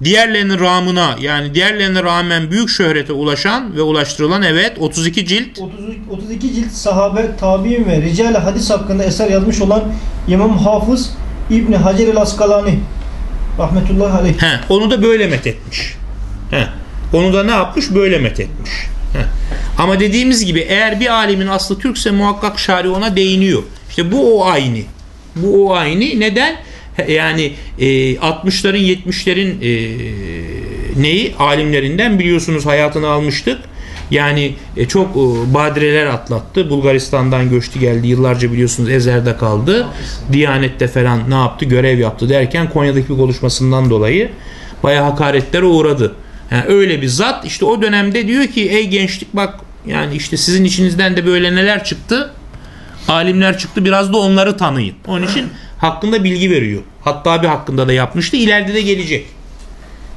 diğerlerinin rağmına yani diğerlerine rağmen büyük şöhrete ulaşan ve ulaştırılan evet 32 cilt 30, 32 cilt sahabe, tabi'in ve rical hadis hakkında eser yazmış olan İmam Hafız İbni Hacer el Askalani rahmetullahi aleyh. He, onu da böyle methetmiş. He, onu da ne yapmış? Böyle methetmiş. He. Ama dediğimiz gibi eğer bir alimin aslı Türkse muhakkak şari ona değiniyor. İşte bu o aynı. Bu o aynı. Neden? Yani e, 60'ların 70'lerin e, neyi? Alimlerinden biliyorsunuz hayatını almıştık. Yani e, çok e, badireler atlattı. Bulgaristan'dan göçtü geldi. Yıllarca biliyorsunuz Ezer'de kaldı. Diyanet'te falan ne yaptı? Görev yaptı derken Konya'daki bir konuşmasından dolayı bayağı hakaretlere uğradı. Yani öyle bir zat işte o dönemde diyor ki ey gençlik bak yani işte sizin içinizden de böyle neler çıktı? Alimler çıktı biraz da onları tanıyın. Onun için hakkında bilgi veriyor. Hatta bir hakkında da yapmıştı. İleride de gelecek.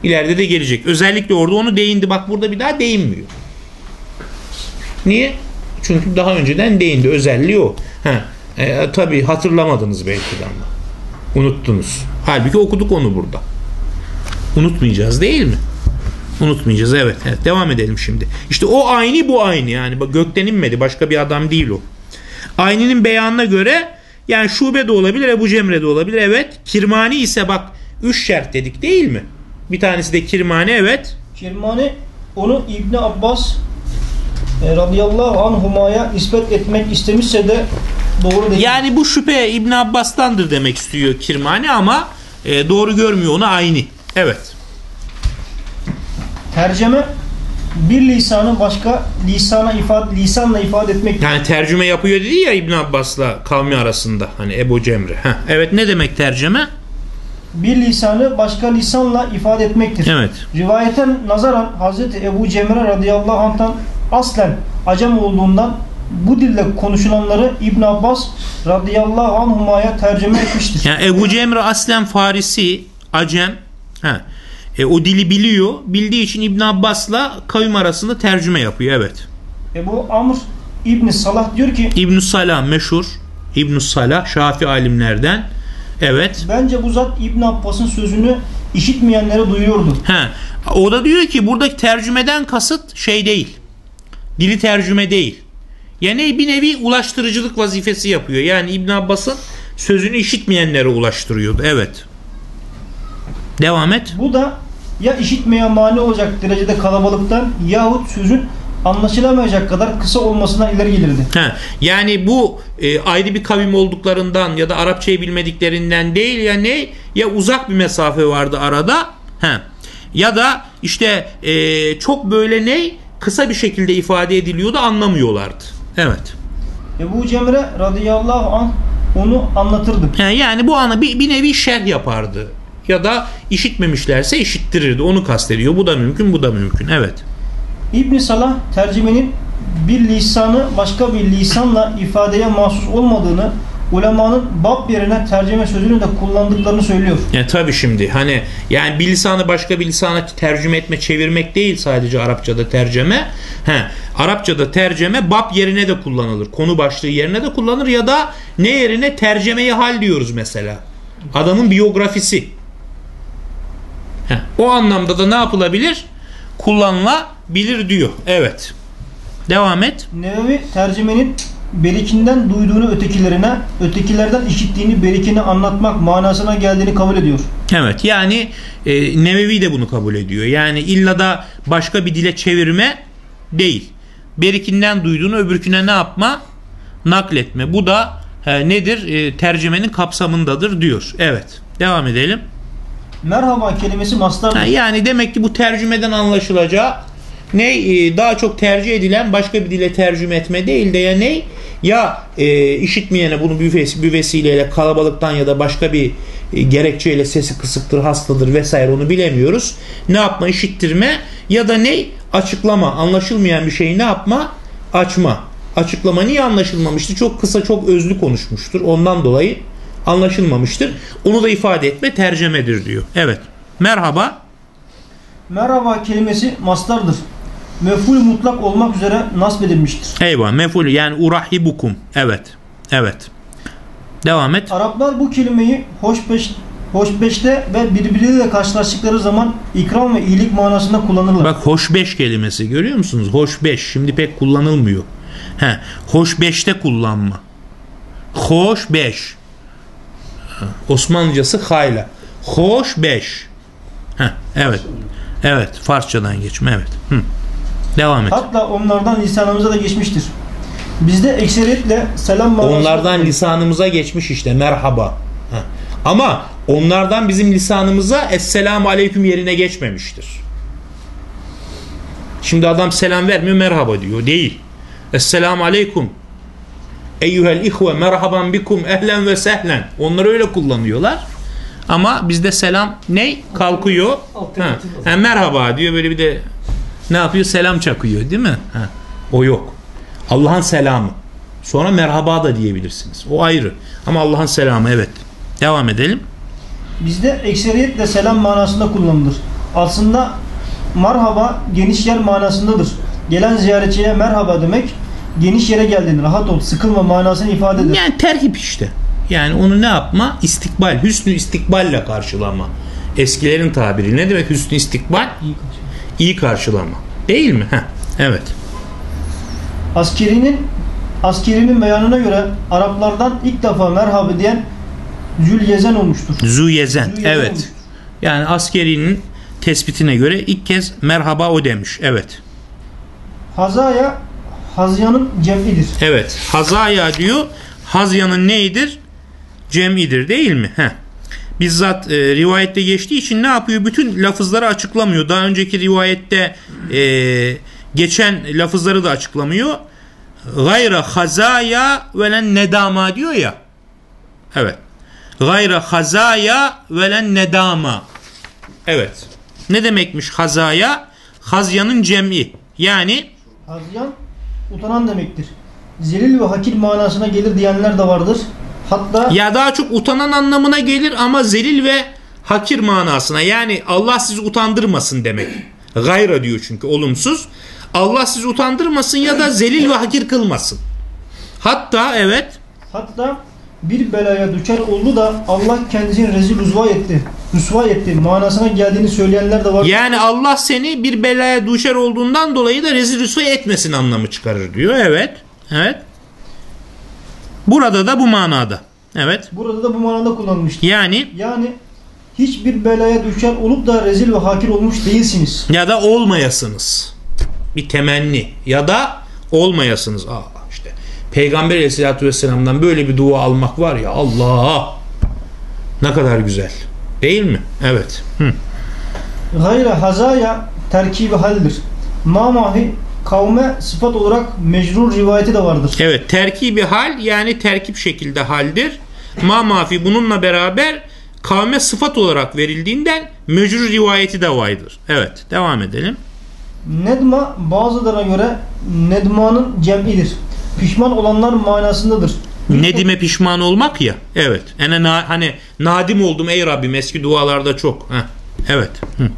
İleride de gelecek. Özellikle orada onu değindi. Bak burada bir daha değinmiyor. Niye? Çünkü daha önceden değindi. Özelliği o. Ha. E, tabii hatırlamadınız belki de ama. Unuttunuz. Halbuki okuduk onu burada. Unutmayacağız değil mi? Unutmayacağız evet. evet. Devam edelim şimdi. İşte o aynı bu aynı yani. Bak gökten inmedi. Başka bir adam değil o. Aynının beyanına göre yani şube de olabilir, Ebu Cemre de olabilir. Evet. Kirmani ise bak üç şert dedik değil mi? Bir tanesi de Kirmani evet. Kirmani onu İbni Abbas e, radıyallahu anhumaya nispet etmek istemişse de doğru değil. Yani bu şüphe İbn Abbas'tandır demek istiyor Kirmani ama e, doğru görmüyor onu aynı. Evet. Tercüme bir lisanı başka lisana ifade lisanla ifade etmek. Yani tercüme yapıyor dedi ya İbn Abbas'la kavmi arasında hani Ebu Cemre. Heh, evet ne demek tercüme? Bir lisanı başka lisanla ifade etmektir. Evet. Rivayeten nazaran Hazreti Ebu Cemre radıyallahu anh'tan aslen acem olduğundan bu dille konuşulanları İbn Abbas radıyallahu anhuma'ya tercüme etmiştir. Yani Ebu Cemre aslen Farisi, Acem. Ha. E, o dili biliyor. Bildiği için İbn Abbas'la kavim arasında tercüme yapıyor. Evet. Ebu Amr İbn Salah diyor ki İbn Salah meşhur. İbn Salah Şafi alimlerden. Evet. bence bu zat İbn Abbas'ın sözünü işitmeyenlere duyuyordu. Ha. O da diyor ki buradaki tercümeden kasıt şey değil. Dili tercüme değil. Yani bir nevi ulaştırıcılık vazifesi yapıyor. Yani İbn Abbas'ın sözünü işitmeyenlere ulaştırıyordu. Evet. Devam et. Bu da ya işitmeyen mani olacak derecede kalabalıktan yahut sözün anlaşılamayacak kadar kısa olmasına ileri gelirdi. Ha, yani bu e, ayrı bir kavim olduklarından ya da Arapçayı bilmediklerinden değil ya ne ya uzak bir mesafe vardı arada ha, ya da işte e, çok böyle ne kısa bir şekilde ifade ediliyordu anlamıyorlardı. Evet. Ebu Cemre radıyallahu anh onu anlatırdı. Ha, yani bu ana bir, bir nevi şerh yapardı ya da işitmemişlerse işittirirdi onu kastediyor. Bu da mümkün bu da mümkün. Evet. İbn Salah tercümenin bir lisanı başka bir lisanla ifadeye mahsus olmadığını ulemanın bab yerine tercüme sözünü de kullandıklarını söylüyor. Yani tabii şimdi hani yani bir lisanı başka bir lisana tercüme etme, çevirmek değil sadece Arapçada tercüme. He, Arapçada tercüme bab yerine de kullanılır. Konu başlığı yerine de kullanılır ya da ne yerine tercemeyi hal diyoruz mesela. Adamın biyografisi. O anlamda da ne yapılabilir? Kullanılabilir diyor. Evet. Devam et. Nevevi tercümenin berikinden duyduğunu ötekilerine, ötekilerden işittiğini berikine anlatmak manasına geldiğini kabul ediyor. Evet yani e, Nevevi de bunu kabul ediyor. Yani illa da başka bir dile çevirme değil. Berikinden duyduğunu öbürküne ne yapma? Nakletme. Bu da e, nedir? E, tercümenin kapsamındadır diyor. Evet. Devam edelim. Merhaba kelimesi mastar. Yani demek ki bu tercümeden anlaşılacağı ne e, daha çok tercih edilen başka bir dile tercüme etme değil de ya ne ya e, işitmeyene bunu ves- bir kalabalıktan ya da başka bir e, gerekçeyle sesi kısıktır hastadır vesaire onu bilemiyoruz. Ne yapma işittirme ya da ne açıklama anlaşılmayan bir şeyi ne yapma açma. Açıklama niye anlaşılmamıştı? Çok kısa çok özlü konuşmuştur. Ondan dolayı anlaşılmamıştır. Onu da ifade etme tercemedir diyor. Evet. Merhaba. Merhaba kelimesi mastardır. Meful mutlak olmak üzere nasb edilmiştir. Eyvah meful yani urahibukum. Evet. Evet. Devam et. Araplar bu kelimeyi hoşbeş, hoşbeşte ve birbiriyle karşılaştıkları zaman ikram ve iyilik manasında kullanırlar. Bak hoşbeş kelimesi görüyor musunuz? Hoşbeş şimdi pek kullanılmıyor. He, hoşbeşte kullanma. Hoşbeş. Osmanlıcası hayla. Hoşbeş. Heh, evet. Evet. Farsçadan geçme. Evet. Hı. Devam et. Hatta onlardan lisanımıza da geçmiştir. Bizde ekseriyetle selam manasında Onlardan lisanımıza geçmiş işte merhaba. Ha. Ama onlardan bizim lisanımıza Esselamu Aleyküm yerine geçmemiştir. Şimdi adam selam vermiyor merhaba diyor. Değil. Esselamu Aleyküm. Eyyuhel ihve merhaban bikum ehlen ve sehlen. Onları öyle kullanıyorlar. Ama bizde selam ne? Kalkıyor. Ha. Ha, merhaba diyor böyle bir de ne yapıyor? Selam çakıyor değil mi? Ha. O yok. Allah'ın selamı. Sonra merhaba da diyebilirsiniz. O ayrı. Ama Allah'ın selamı evet. Devam edelim. Bizde ekseriyetle selam manasında kullanılır. Aslında merhaba geniş yer manasındadır. Gelen ziyaretçiye merhaba demek geniş yere geldin, rahat ol, sıkılma manasını ifade eder. Yani terhip işte. Yani onu ne yapma? İstikbal. Hüsnü istikballe karşılama. Eskilerin tabiri. Ne demek hüsnü istikbal? İyi karşılama. Değil mi? Heh. Evet. Askerinin askerinin beyanına göre Araplardan ilk defa merhaba diyen Zülyezen olmuştur. Züyezen. Züyezen Evet. olmuştur. Yani askerinin tespitine göre ilk kez merhaba o demiş. Evet. Hazaya Hazyanın cem'idir. Evet. Hazaya diyor. hazyanın neyidir? Cem'idir değil mi? Heh. Bizzat e, rivayette geçtiği için ne yapıyor? Bütün lafızları açıklamıyor. Daha önceki rivayette e, geçen lafızları da açıklamıyor. Gayra hazaya velen nedama diyor ya. Evet. Gayra hazaya velen nedama. Evet. Ne demekmiş hazaya? Hazyanın cem'i. Yani Hazyan utanan demektir. Zelil ve hakir manasına gelir diyenler de vardır. Hatta ya daha çok utanan anlamına gelir ama zelil ve hakir manasına. Yani Allah sizi utandırmasın demek. Gayra diyor çünkü olumsuz. Allah sizi utandırmasın ya da zelil ve hakir kılmasın. Hatta evet hatta bir belaya düşer oldu da Allah kendisini rezil rüsva etti. Rüsva etti manasına geldiğini söyleyenler de var. yani Allah seni bir belaya düşer olduğundan dolayı da rezil rüsva etmesin anlamı çıkarır diyor. Evet. Evet. Burada da bu manada. Evet. Burada da bu manada kullanılmıştır. Yani Yani hiçbir belaya düşer olup da rezil ve hakir olmuş değilsiniz. ya da olmayasınız. Bir temenni ya da olmayasınız. Aa Peygamber Aleyhisselatü Vesselam'dan böyle bir dua almak var ya Allah ne kadar güzel. Değil mi? Evet. Hı. Gayra hazaya terkibi haldir. Mamahi kavme sıfat olarak mecrur rivayeti de vardır. Evet terkibi hal yani terkip şekilde haldir. Ma mafi bununla beraber kavme sıfat olarak verildiğinden mecrur rivayeti de vardır. Evet devam edelim. Nedma bazılarına göre nedmanın cem'idir. Pişman olanlar manasındadır. Nedime pişman olmak ya. Evet. Ene na- hani nadim oldum ey Rabbim eski dualarda çok. Heh. Evet. Hı.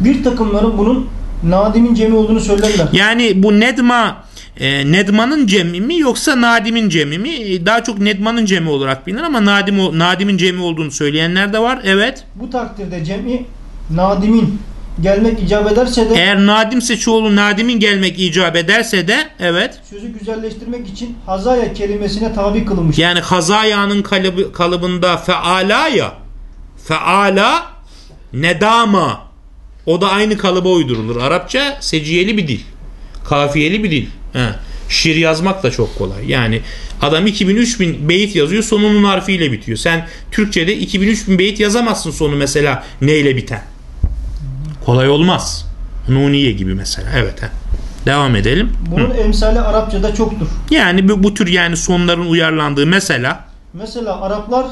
Bir takımları bunun nadimin cemi olduğunu söylerler. Yani bu Nedma e, Nedma'nın cemi mi yoksa Nadim'in cemi mi? E, Daha çok Nedma'nın cemi olarak bilinir ama Nadim Nadim'in cemi olduğunu söyleyenler de var. Evet. Bu takdirde cem'i nadimin gelmek icap ederse de Eğer Nadimse çoğulu Nadim'in gelmek icap ederse de evet. sözü güzelleştirmek için hazaya kelimesine tabi kılınmış. Yani hazayanın kalıbı, kalıbında feala ya. Feala nedama. O da aynı kalıba uydurulur. Arapça seciyeli bir dil. Kafiyeli bir dil. He. Şiir yazmak da çok kolay. Yani adam 2000-3000 beyit yazıyor sonunun harfiyle bitiyor. Sen Türkçe'de 2000-3000 beyit yazamazsın sonu mesela neyle biten. Kolay olmaz. Nuniye gibi mesela. Evet. He. Devam edelim. Bunun emsali Arapçada çoktur. Yani bu, bu tür yani sonların uyarlandığı mesela Mesela Araplar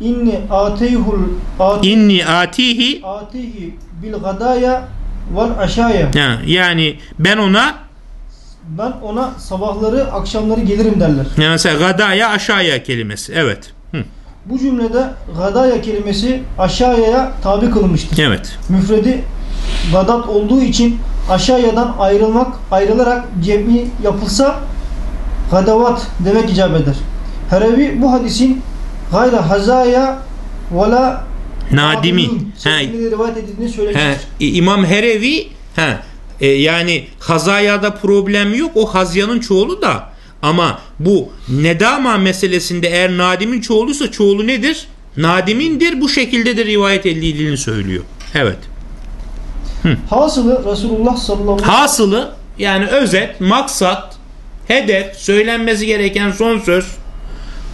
inni ateyhul at- inni atihi atihi bil gadaya vel aşaya. Ha, yani ben ona Ben ona sabahları akşamları gelirim derler. yani mesela gadaya aşağıya kelimesi. Evet. Hı, Bu cümlede gadaya kelimesi aşağıya tabi kılınmıştır. evet. Müfredi gadat olduğu için aşağıyadan ayrılmak ayrılarak cem'i yapılsa gadavat demek icap eder. Herevi bu hadisin gayra hazaya Nadimi. nadimin Ha, şeklinde rivayet edildiğini söylemiştir. İmam Herevi ha, e, yani hazayada problem yok. O hazyanın çoğulu da ama bu nedama meselesinde eğer nadimin çoğuluysa çoğulu nedir? Nadimindir. Bu şekilde de rivayet edildiğini söylüyor. Evet. Hasılı Resulullah sallallahu aleyhi Hasılı yani özet, maksat, hedef, söylenmesi gereken son söz.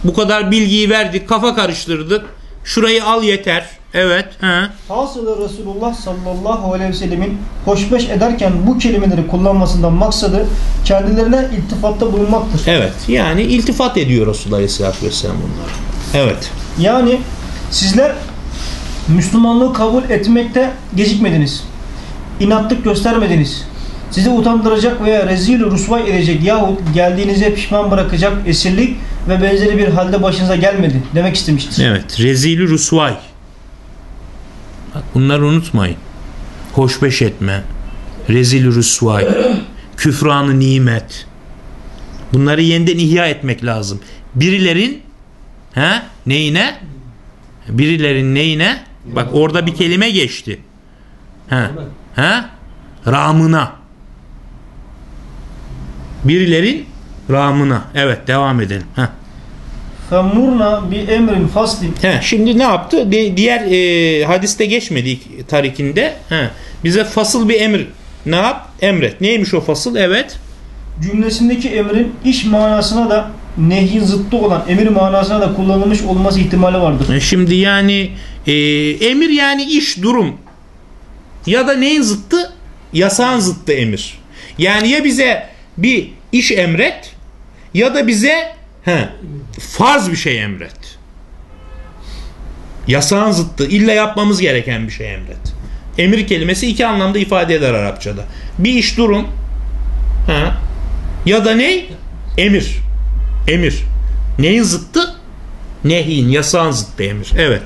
Bu kadar bilgiyi verdik, kafa karıştırdık. Şurayı al yeter. Evet. He. Hasılı Resulullah sallallahu aleyhi ve sellemin hoşbeş ederken bu kelimeleri kullanmasından maksadı kendilerine iltifatta bulunmaktır. Evet. Yani iltifat ediyor Resulullah Aleyhisselatü Vesselam bunlar. Evet. Yani sizler Müslümanlığı kabul etmekte gecikmediniz. İnatlık göstermediniz. Sizi utandıracak veya rezil rusvay edecek yahut geldiğinize pişman bırakacak esirlik ve benzeri bir halde başınıza gelmedi demek istemiştir. Evet. Rezili rusvay. Bak bunları unutmayın. Hoşbeş etme. Rezil rusvay. Küfranı nimet. Bunları yeniden ihya etmek lazım. Birilerin he, neyine? Birilerin neyine? Bak orada bir kelime geçti. He, he? Ramına. Birilerin ramına. Evet devam edelim. Heh. Femurna bi emrin faslin He, şimdi ne yaptı? Di- diğer e, hadiste geçmedi ilk tarikinde. He, bize fasıl bir emir ne yap? Emret. Neymiş o fasıl? Evet. cümlesindeki emrin iş manasına da nehyin zıttı olan emir manasına da kullanılmış olması ihtimali vardır. E Şimdi yani e, emir yani iş, durum. Ya da neyin zıttı? Yasağın zıttı emir. Yani ya bize bir iş emret ya da bize he, farz bir şey emret. Yasağın zıttı. illa yapmamız gereken bir şey emret. Emir kelimesi iki anlamda ifade eder Arapçada. Bir iş durum ha, ya da ne? Emir. Emir. Neyin zıttı? Nehin, yasağın zıttı emir. Evet.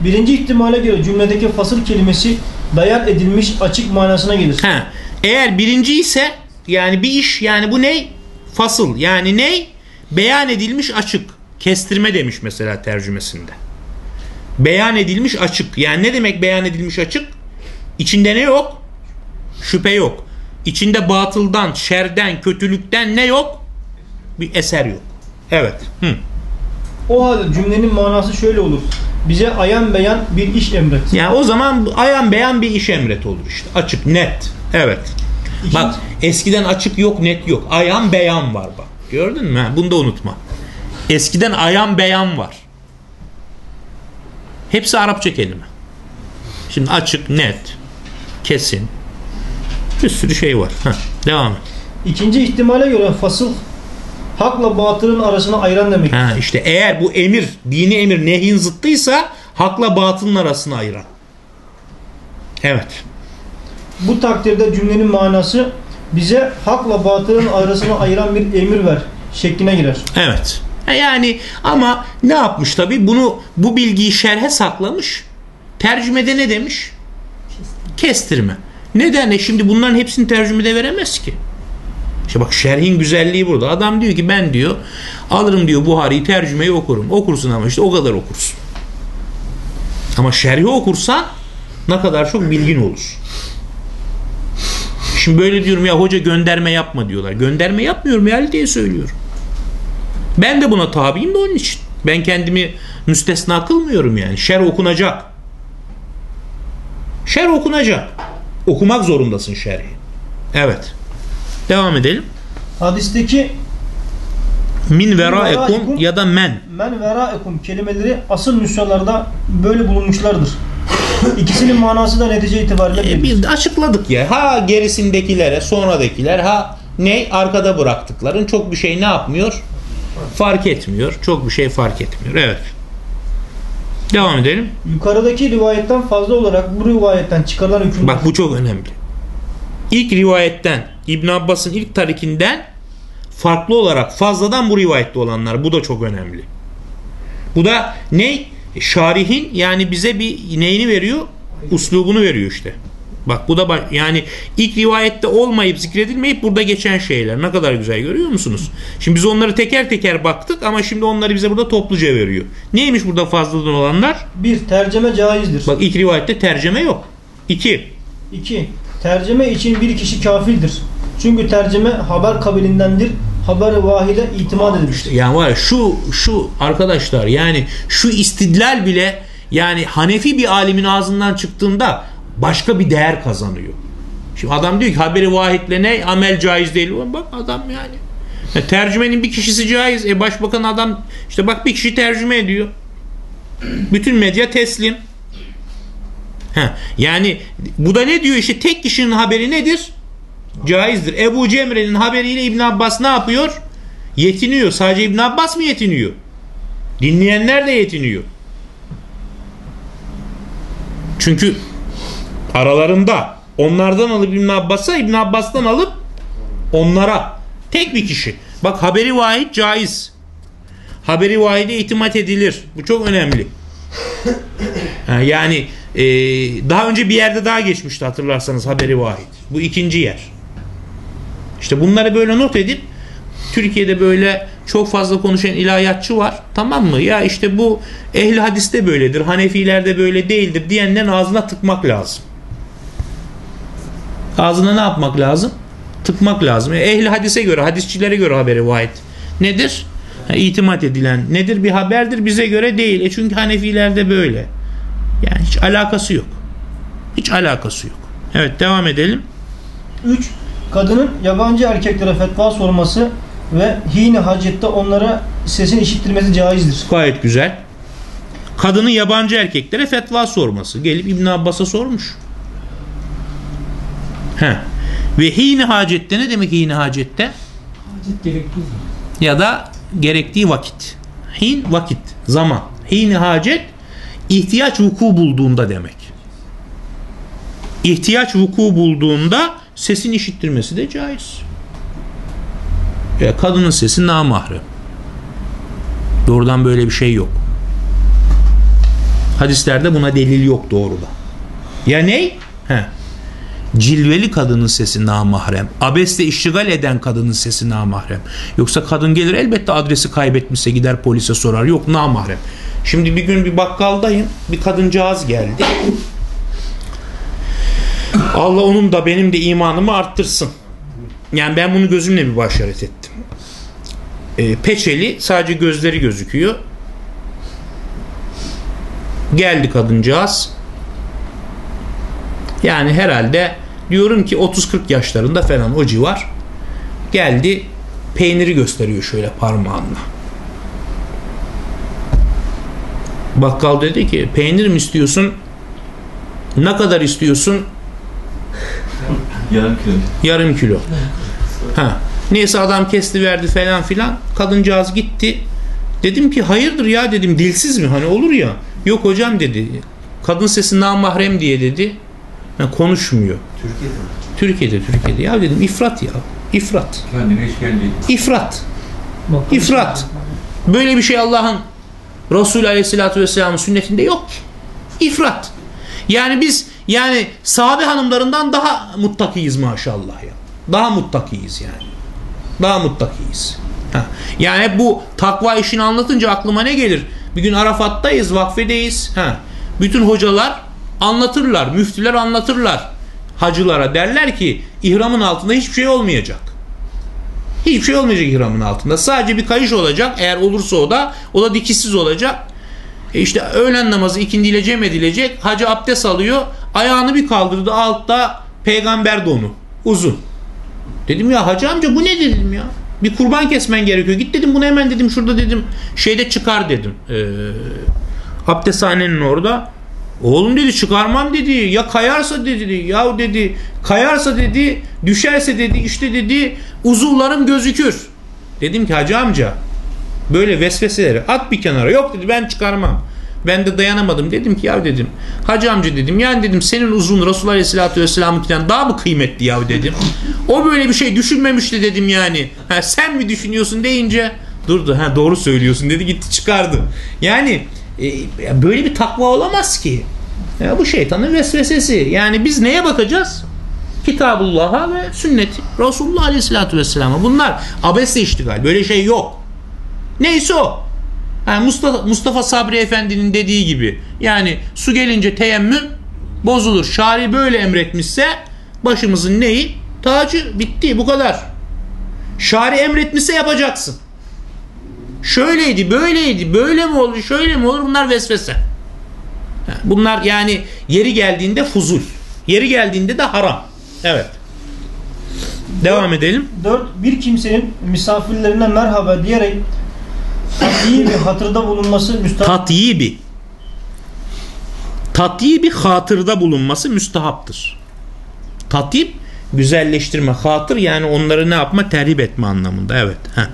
Birinci ihtimale göre cümledeki fasıl kelimesi beyan edilmiş açık manasına gelir. Ha, eğer birinci ise yani bir iş yani bu ne? Fasıl yani ne? Beyan edilmiş açık. Kestirme demiş mesela tercümesinde. Beyan edilmiş açık. Yani ne demek beyan edilmiş açık? İçinde ne yok? Şüphe yok. İçinde batıldan, şerden, kötülükten ne yok? Bir eser yok. Evet. Hı. O halde cümlenin manası şöyle olur. Bize ayan beyan bir iş emret. Yani o zaman ayan beyan bir iş emret olur işte. Açık, net. Evet. İkinci- Bak eskiden açık yok, net yok. Ayan beyan var bak. Gördün mü? Bunu da unutma. Eskiden ayan beyan var. Hepsi Arapça kelime. Şimdi açık, net, kesin. Bir sürü şey var. Heh, devam et. İkinci ihtimale göre fasıl hakla batılın arasını ayıran demek. Ha, işte eğer bu emir, dini emir nehin zıttıysa hakla batılın arasını ayıran. Evet. Bu takdirde cümlenin manası bize hakla batılın arasını ayıran bir emir ver şekline girer. Evet. Ha, Yani ama ne yapmış tabi? Bunu bu bilgiyi şerhe saklamış. Tercümede ne demiş? Kestirme. Neden? E şimdi bunların hepsini tercümede veremez ki. İşte bak şerhin güzelliği burada. Adam diyor ki ben diyor alırım diyor Buhari'yi tercümeyi okurum. Okursun ama işte o kadar okursun. Ama şerhi okursan ne kadar çok bilgin olur. Şimdi böyle diyorum ya hoca gönderme yapma diyorlar. Gönderme yapmıyorum ya diye söylüyorum. Ben de buna tabiyim de onun için. Ben kendimi müstesna kılmıyorum yani. Şer okunacak. Şer okunacak. Okumak zorundasın şerhi. Evet. Devam edelim. Hadisteki Min veraikum ya da men. men veraikum kelimeleri asıl nüshalarda böyle bulunmuşlardır. İkisinin manası da netice itibariyle E, bir. biz de açıkladık ya. Ha gerisindekilere, sonradakiler ha ne arkada bıraktıkların çok bir şey ne yapmıyor? Fark etmiyor. Çok bir şey fark etmiyor. Evet. Devam edelim. Yukarıdaki rivayetten fazla olarak bu rivayetten çıkarılan hükümler. Bak bu çok önemli. İlk rivayetten İbn Abbas'ın ilk tarikinden farklı olarak fazladan bu rivayette olanlar. Bu da çok önemli. Bu da ne? Şarihin yani bize bir neyini veriyor? Uslubunu veriyor işte. Bak bu da yani ilk rivayette olmayıp zikredilmeyip burada geçen şeyler. Ne kadar güzel görüyor musunuz? Şimdi biz onları teker teker baktık ama şimdi onları bize burada topluca veriyor. Neymiş burada fazladan olanlar? Bir, tercüme caizdir. Bak ilk rivayette tercüme yok. İki, İki, tercüme için bir kişi kafildir. Çünkü tercüme haber kabilindendir. Haber-i vahide itimat edilmiştir. Yani var ya şu şu arkadaşlar yani şu istidlal bile yani Hanefi bir alimin ağzından çıktığında başka bir değer kazanıyor. Şimdi adam diyor ki haberi vahitle ne amel caiz değil. Bak adam yani. Ya tercümenin bir kişisi caiz. E başbakan adam işte bak bir kişi tercüme ediyor. Bütün medya teslim. Ha, yani bu da ne diyor işte tek kişinin haberi nedir? Caizdir. Ebu Cemre'nin haberiyle İbn Abbas ne yapıyor? Yetiniyor. Sadece İbn Abbas mı yetiniyor? Dinleyenler de yetiniyor. Çünkü aralarında onlardan alıp İbn Abbas'a, İbn Abbas'tan alıp onlara tek bir kişi. Bak haberi vahid caiz. Haberi vahide itimat edilir. Bu çok önemli. Yani e, daha önce bir yerde daha geçmişti hatırlarsanız haberi vahid. Bu ikinci yer. İşte bunları böyle not edip Türkiye'de böyle çok fazla konuşan ilahiyatçı var. Tamam mı? Ya işte bu ehli hadiste böyledir. Hanefilerde böyle değildir diyenlerin ağzına tıkmak lazım. Ağzına ne yapmak lazım? Tıkmak lazım. E, ehli hadise göre, hadisçilere göre haberi vahid. Nedir? Ha, itimat edilen nedir? Bir haberdir bize göre değil. E çünkü Hanefilerde böyle. Yani hiç alakası yok. Hiç alakası yok. Evet devam edelim. 3. Kadının yabancı erkeklere fetva sorması ve hine hacette onlara sesin işittirmesi caizdir. Gayet güzel. Kadının yabancı erkeklere fetva sorması. Gelip İbn Abbas'a sormuş. He. Ve hine hacette ne demek hine hacette? Hacet gerektiği zaman. Ya da gerektiği vakit. Hin vakit, zaman. Hine hacet ihtiyaç vuku bulduğunda demek. İhtiyaç vuku bulduğunda sesin işittirmesi de caiz. Ya kadının sesi namahrem. Doğrudan böyle bir şey yok. Hadislerde buna delil yok doğruda. Ya ney? He. Cilveli kadının sesi namahrem. Abesle iştigal eden kadının sesi namahrem. Yoksa kadın gelir elbette adresi kaybetmişse gider polise sorar. Yok namahrem. Şimdi bir gün bir bakkaldayım. Bir kadıncağız geldi. Allah onun da benim de imanımı arttırsın. Yani ben bunu gözümle bir başaret ettim. E, peçeli sadece gözleri gözüküyor. Geldi kadıncağız. Yani herhalde diyorum ki 30-40 yaşlarında falan o civar. Geldi peyniri gösteriyor şöyle parmağınla. Bakkal dedi ki peynir mi istiyorsun? Ne kadar istiyorsun? Yarım kilo. Yarım kilo. Ha. Neyse adam kesti verdi falan filan. Kadıncağız gitti. Dedim ki hayırdır ya dedim dilsiz mi? Hani olur ya. Yok hocam dedi. Kadın sesi namahrem diye dedi. Ha, konuşmuyor. Türkiye'de mi? Türkiye'de Türkiye'de. Ya dedim ifrat ya. İfrat. Kendine işkence. İfrat. İfrat. Böyle bir şey Allah'ın Resulü Aleyhisselatü Vesselam'ın sünnetinde yok ki. İfrat. Yani biz yani sahabe hanımlarından daha muttakiyiz maşallah ya. Daha muttakiyiz yani. Daha muttakiyiz. Ha. Yani bu takva işini anlatınca aklıma ne gelir? Bir gün Arafat'tayız, vakfedeyiz. Ha. Bütün hocalar anlatırlar, müftüler anlatırlar. Hacılara derler ki ihramın altında hiçbir şey olmayacak. Hiçbir şey olmayacak ihramın altında. Sadece bir kayış olacak. Eğer olursa o da o da dikişsiz olacak. E işte öğlen namazı ikindiyle cem edilecek. Hacı abdest alıyor. Ayağını bir kaldırdı altta peygamber donu. Uzun. Dedim ya hacı amca bu ne dedim ya. Bir kurban kesmen gerekiyor. Git dedim bunu hemen dedim şurada dedim şeyde çıkar dedim. Ee, abdesthanenin orada. Oğlum dedi çıkarmam dedi. Ya kayarsa dedi. Ya dedi kayarsa dedi düşerse dedi işte dedi uzuvlarım gözükür. Dedim ki hacı amca böyle vesveseleri at bir kenara. Yok dedi ben çıkarmam. Ben de dayanamadım. Dedim ki ya dedim. Hacı amca dedim. Yani dedim senin uzun Resulullah Aleyhisselatü Vesselam'ınkinden daha mı kıymetli ya dedim. O böyle bir şey düşünmemişti dedim yani. Ha, sen mi düşünüyorsun deyince durdu. Ha doğru söylüyorsun dedi gitti çıkardı. Yani e, böyle bir takva olamaz ki. Ya bu şeytanın vesvesesi. Yani biz neye bakacağız? Kitabullah'a ve sünneti. Resulullah Aleyhisselatü Vesselam'a. Bunlar abesle iştigal. Böyle şey yok. Neyse o. Yani Mustafa, Mustafa Sabri Efendi'nin dediği gibi yani su gelince teyemmüm bozulur. Şari böyle emretmişse başımızın neyi? Tacı bitti bu kadar. Şari emretmişse yapacaksın. Şöyleydi, böyleydi, böyle mi olur, şöyle mi olur bunlar vesvese. Bunlar yani yeri geldiğinde fuzul. Yeri geldiğinde de haram. Evet. Devam edelim. 4. Bir kimsenin misafirlerine merhaba diyerek bir hatırda bulunması müstahap. Tatyibi. Tatyibi hatırda bulunması müstahaptır. Tatip güzelleştirme, hatır yani onları ne yapma? Terhip etme anlamında. Evet. Heh.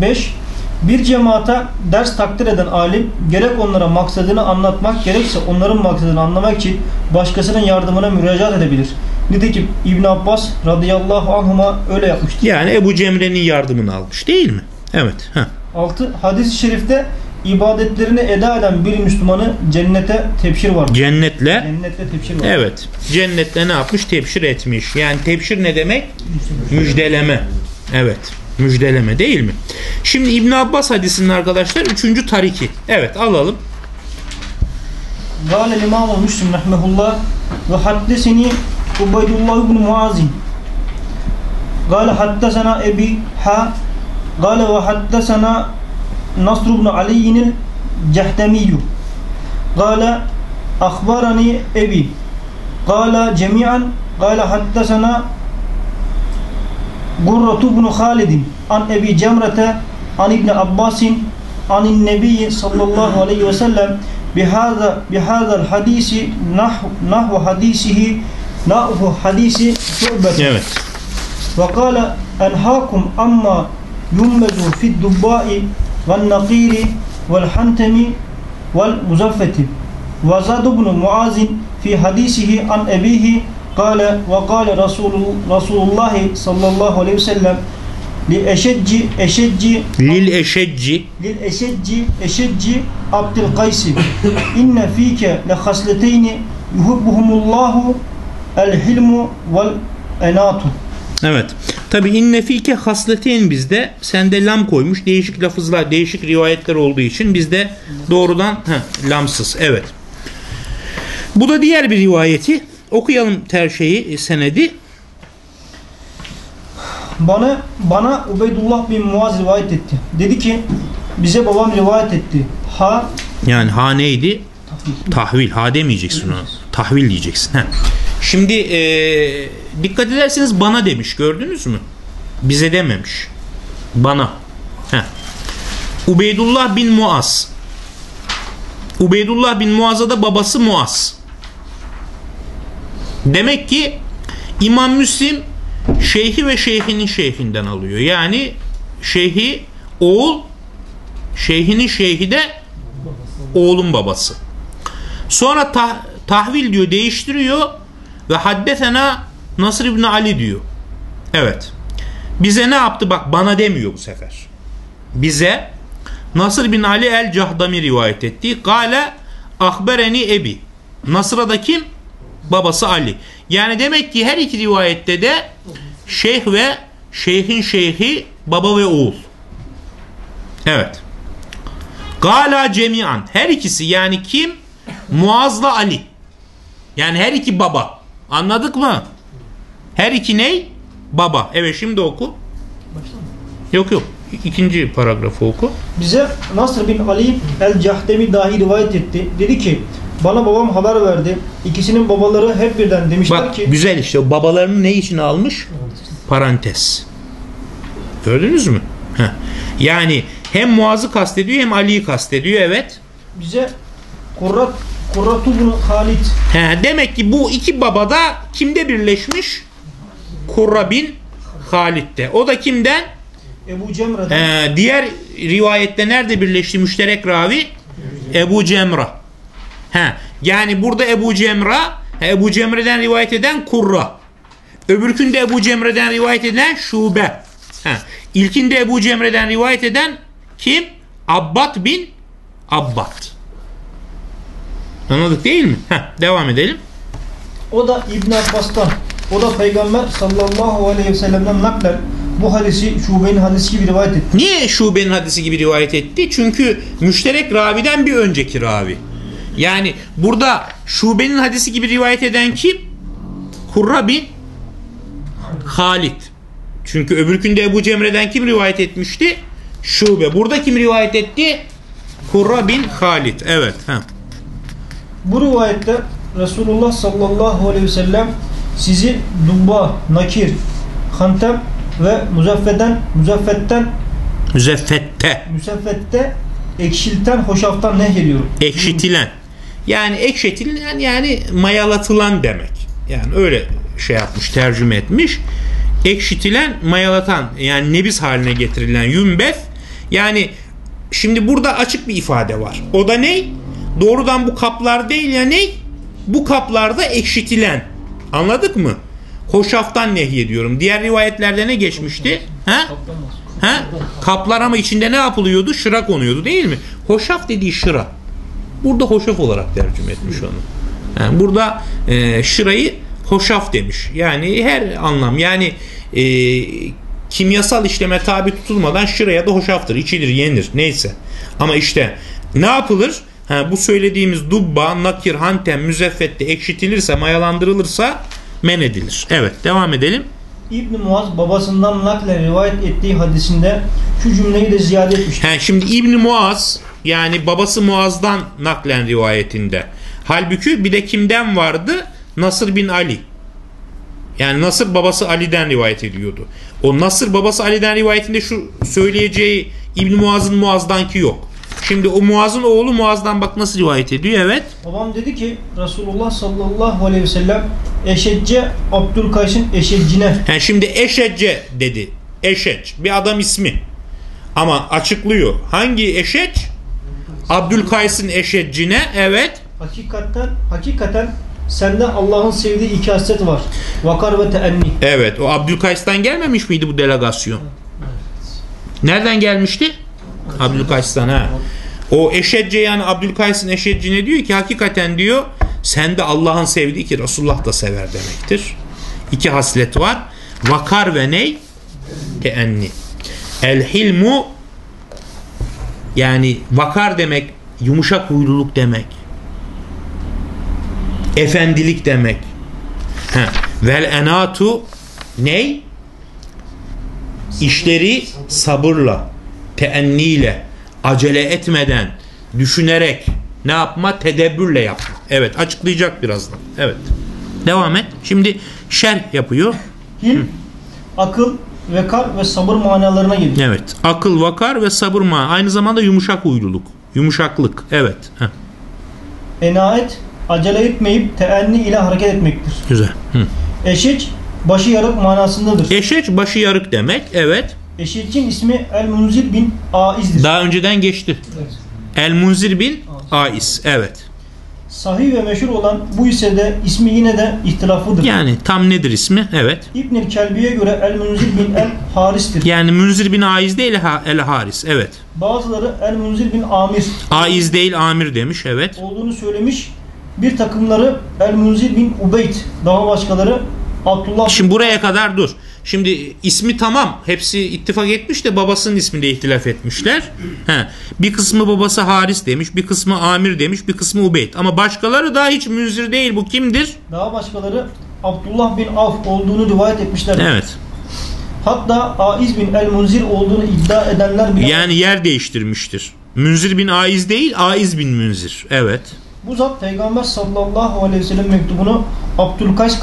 5. Bir cemaata ders takdir eden alim gerek onlara maksadını anlatmak gerekse onların maksadını anlamak için başkasının yardımına müracaat edebilir. Nitekim İbn Abbas radıyallahu anhuma öyle yapmıştır. Yani Ebu Cemre'nin yardımını almış değil mi? Evet. Heh. 6. Hadis-i şerifte ibadetlerini eda eden bir Müslümanı cennete tebşir var. Cennetle Cennette tebşir var. evet. Cennetle ne yapmış? Tebşir etmiş. Yani tebşir ne demek? Müjdeleme. Evet Müjdeleme değil mi? Şimdi İbn Abbas hadisinin arkadaşlar üçüncü tariki. Evet alalım. قال الإمام مسلم رحمه الله وحدثني عبيد الله بن معاذ قال حدثنا أبي حا قال وحدثنا نصر بن علي الجهتمي قال أخبرني أبي قال جميعا قال حدثنا قرة بن خالد عن أبي جمرة عن ابن عباس عن النبي صلى الله عليه وسلم. بهذا بهذا الحديث نحو نحو حديثه نحو حديث شعبة. وقال أنهاكم أما يمز في الدباء والنقير والحنتم والمزفت. وزاد بن معاذ في حديثه عن أبيه Kale ve kale Resulullah sallallahu aleyhi ve sellem li eşecci eşecci lil eşecci lil eşecci eşecci Abdül Kaysi inne fike le hasleteyni yuhubbuhumullahu Evet. Tabi inne fike hasleteyn bizde sende lam koymuş. Değişik lafızlar, değişik rivayetler olduğu için bizde doğrudan heh, lamsız. Evet. Bu da diğer bir rivayeti. Okuyalım terşeyi, senedi. Bana bana Ubeydullah bin Muaz rivayet etti. Dedi ki bize babam rivayet etti. Ha Yani ha neydi? Tahvil. Ha demeyeceksin ona. Tahvil diyeceksin. Heh. Şimdi eee, dikkat ederseniz bana demiş. Gördünüz mü? Bize dememiş. Bana. Heh. Ubeydullah bin Muaz. Ubeydullah bin Muaz'a da babası Muaz. Demek ki İmam Müslim şeyhi ve şeyhinin şeyhinden alıyor. Yani şeyhi oğul, şeyhinin şeyhi de oğlun babası. Sonra tah- tahvil diyor değiştiriyor ve haddesena Nasr ibn Ali diyor. Evet. Bize ne yaptı? Bak bana demiyor bu sefer. Bize Nasr bin Ali el Cahdami rivayet etti. Gale ahbereni ebi. Nasr'a da kim? Babası Ali. Yani demek ki her iki rivayette de şeyh ve şeyhin şeyhi baba ve oğul. Evet. Gala cemian. Her ikisi yani kim? Muaz'la Ali. Yani her iki baba. Anladık mı? Her iki ney? Baba. Evet şimdi oku. Yok yok. İkinci paragrafı oku. bize Nasr bin Ali el-Cahdemi dahi rivayet etti. Dedi ki bana babam haber verdi. İkisinin babaları hep birden demişler Bak ki güzel işte. Babalarını ne için almış? Parantez. Gördünüz mü? Heh. Yani hem Muaz'ı kastediyor hem Ali'yi kastediyor. Evet. bize Kurrat Kurratu bin Halid He, demek ki bu iki baba da kimde birleşmiş? Kurra bin Halid'de. O da kimden? Ebu Cemre'den Ee, diğer rivayette nerede birleşti müşterek ravi? Ebu Cemra. He, yani burada Ebu Cemra, Ebu Cemre'den rivayet eden Kurra. Öbürkünde Ebu Cemre'den rivayet eden Şube. He, ilkinde Ebu Cemre'den rivayet eden kim? Abbad bin Abbad. Anladık değil mi? Heh, devam edelim. O da İbn Abbas'tan. O da Peygamber sallallahu aleyhi ve sellem'den naklen bu hadisi şubenin hadisi gibi rivayet etti. Niye şubenin hadisi gibi rivayet etti? Çünkü müşterek raviden bir önceki ravi. Yani burada şubenin hadisi gibi rivayet eden kim? Kurra bin Halid. Çünkü öbürkünde Ebu Cemre'den kim rivayet etmişti? Şube. Burada kim rivayet etti? Kurra bin Halid. Evet. Ha. Bu rivayette Resulullah sallallahu aleyhi ve sellem sizi Dubba, Nakir, Hantem ve Muzaffeden, Muzaffetten, Müzeffette. Müseffette ekşilten, hoşaftan nehyediyorum. Ekşitilen. Yani ekşitilen yani mayalatılan demek. Yani öyle şey yapmış, tercüme etmiş. Ekşitilen, mayalatan yani nebiz haline getirilen yümbef. Yani şimdi burada açık bir ifade var. O da ne? Doğrudan bu kaplar değil ya ne? Bu kaplarda ekşitilen. Anladık mı? Hoşaftan nehyediyorum. Diğer rivayetlerde ne geçmişti? Ha? Ha? Kaplar ama içinde ne yapılıyordu? Şıra konuyordu değil mi? Hoşaf dediği şıra. Burada hoşaf olarak tercüme etmiş onu. Yani burada e, şırayı hoşaf demiş. Yani her anlam yani e, kimyasal işleme tabi tutulmadan şıraya da hoşaftır. içilir, yenir. Neyse. Ama işte ne yapılır? Ha, bu söylediğimiz dubba, nakir, hantem, müzeffette ekşitilirse, mayalandırılırsa men edilir. Evet devam edelim. İbn Muaz babasından naklen rivayet ettiği hadisinde şu cümleyi de ziyade etmiştir. He, şimdi İbn Muaz yani babası Muaz'dan naklen rivayetinde. Halbuki bir de kimden vardı? Nasır bin Ali. Yani Nasır babası Ali'den rivayet ediyordu. O Nasır babası Ali'den rivayetinde şu söyleyeceği İbn Muaz'ın Muaz'danki yok. Şimdi o Muaz'ın oğlu Muaz'dan bak nasıl rivayet ediyor evet. Babam dedi ki Resulullah sallallahu aleyhi ve sellem eşecce Abdülkays'ın eşeccine Yani şimdi Eşecce dedi. Eşec bir adam ismi. Ama açıklıyor. Hangi Eşec? Abdülkays'ın Eşeccine evet. hakikaten hakikaten sende Allah'ın sevdiği iki hasret var. Vakar ve teenni. Evet o Abdülkays'tan gelmemiş miydi bu delegasyon? Nereden gelmişti? Abdülkays'tan ha. O Eşecce yani Abdülkays'ın Eşeccine diyor ki hakikaten diyor sende Allah'ın sevdiği ki Resulullah da sever demektir. İki haslet var. Vakar ve ney? Teenni. El hilmu yani vakar demek yumuşak huyluluk demek. Efendilik demek. Ha. Vel enatu ney? İşleri sabırla, teenniyle, acele etmeden, düşünerek ne yapma? Tedebbürle yapma. Evet açıklayacak birazdan. Evet. Devam et. Şimdi şerh yapıyor. Hilm, akıl, vekar ve sabır manalarına gelir. Evet. Akıl, vakar ve sabır ma. Aynı zamanda yumuşak uyduluk. Yumuşaklık. Evet. Heh. Enaet, acele etmeyip teenni ile hareket etmektir. Güzel. Hı. Eşic, başı yarık manasındadır. Eşeç başı yarık demek. Evet. Eşic'in ismi El-Munzir bin Aiz'dir. Daha önceden geçti. El Munzir bin Ais. Evet. Sahih ve meşhur olan bu ise de ismi yine de ihtilaflıdır. Yani tam nedir ismi? Evet. İbn-i Kelbi'ye göre El-Munzir bin El-Haris'tir. Yani Münzir bin Aiz değil El Haris. Evet. Bazıları El-Munzir bin Amir Aiz değil Amir demiş. Evet. olduğunu söylemiş. Bir takımları El-Munzir bin Ubeyd, daha başkaları Abdullah Şimdi buraya kadar dur. Şimdi ismi tamam. Hepsi ittifak etmiş de babasının isminde ihtilaf etmişler. He. Bir kısmı babası Haris demiş, bir kısmı Amir demiş, bir kısmı Ubeyd. Ama başkaları daha hiç Münzir değil. Bu kimdir? daha başkaları Abdullah bin Avf olduğunu rivayet etmişler. Evet. Hatta Aiz bin El-Munzir olduğunu iddia edenler bile Yani yer değiştirmiştir. Münzir bin Aiz değil, Aiz bin Münzir. Evet. Bu zat Peygamber sallallahu aleyhi ve sellem mektubunu Abdülkays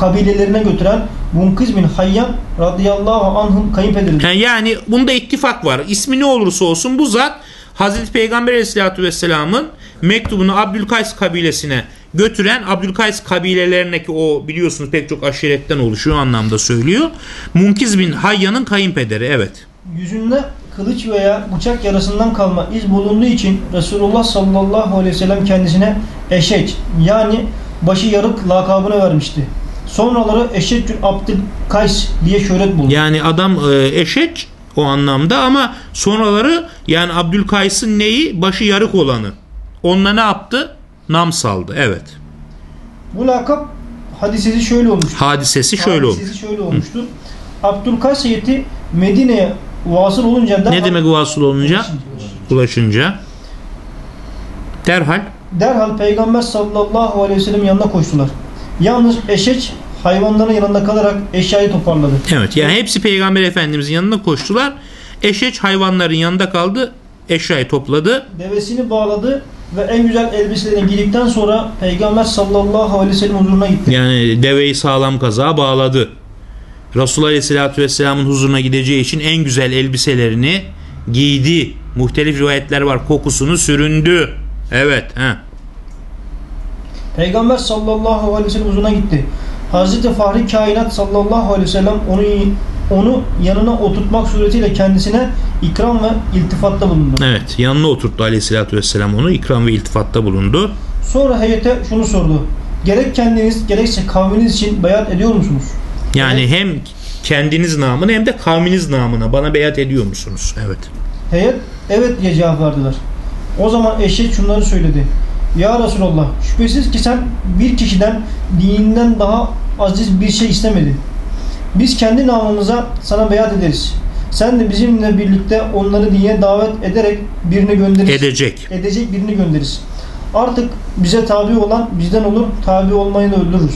kabilelerine götüren Bunkiz bin Hayyan radıyallahu anh'ın kayınpederidir. Yani, yani bunda ittifak var. İsmi ne olursa olsun bu zat Hazreti Peygamber Aleyhisselatü Vesselam'ın mektubunu Abdülkays kabilesine götüren Abdülkays kabilelerindeki o biliyorsunuz pek çok aşiretten oluşuyor anlamda söylüyor. Munkiz bin Hayyan'ın kayınpederi evet. Yüzünde kılıç veya bıçak yarasından kalma iz bulunduğu için Resulullah sallallahu aleyhi ve sellem kendisine eşeç yani başı yarık lakabını vermişti. Sonraları Eşeccül Abdülkays diye şöhret buldu. Yani adam e, eşek o anlamda ama sonraları yani Abdülkays'ın neyi? Başı yarık olanı. Onunla ne yaptı? Nam saldı. Evet. Bu lakap hadisesi şöyle olmuştur. Hadisesi şöyle olmuş. Hadisesi şöyle olmuştur. Abdülkays heyeti Medine'ye vasıl olunca da Ne demek vasıl olunca? Ulaşınca. Derhal derhal Peygamber sallallahu aleyhi ve sellem yanına koştular. Yalnız eşeç hayvanların yanında kalarak eşyayı toparladı. Evet yani hepsi Peygamber Efendimizin yanına koştular. Eşeç hayvanların yanında kaldı. Eşyayı topladı. Devesini bağladı ve en güzel elbiselerini giydikten sonra Peygamber sallallahu aleyhi ve sellem huzuruna gitti. Yani deveyi sağlam kazağa bağladı. Resulullah Aleyhisselatü Vesselam'ın huzuruna gideceği için en güzel elbiselerini giydi. Muhtelif rivayetler var. Kokusunu süründü. Evet. He. Peygamber sallallahu aleyhi ve sellem huzuruna gitti. Hazreti Fahri Kainat sallallahu aleyhi ve sellem onu onu yanına oturtmak suretiyle kendisine ikram ve iltifatta bulundu. Evet. Yanına oturttu Aleyhisselatü Vesselam onu. ikram ve iltifatta bulundu. Sonra heyete şunu sordu. Gerek kendiniz gerekse kavminiz için beyat ediyor musunuz? Yani hem kendiniz namına hem de kavminiz namına bana beyat ediyor musunuz? Evet. Heyet evet diye cevap verdiler. O zaman eşek şunları söyledi. Ya Resulallah şüphesiz ki sen bir kişiden dininden daha aziz bir şey istemedin. Biz kendi namımıza sana beyat ederiz. Sen de bizimle birlikte onları dine davet ederek birini gönderirsin. Edecek. edecek birini gönderirsin. Artık bize tabi olan bizden olur, tabi olmayı da öldürürüz.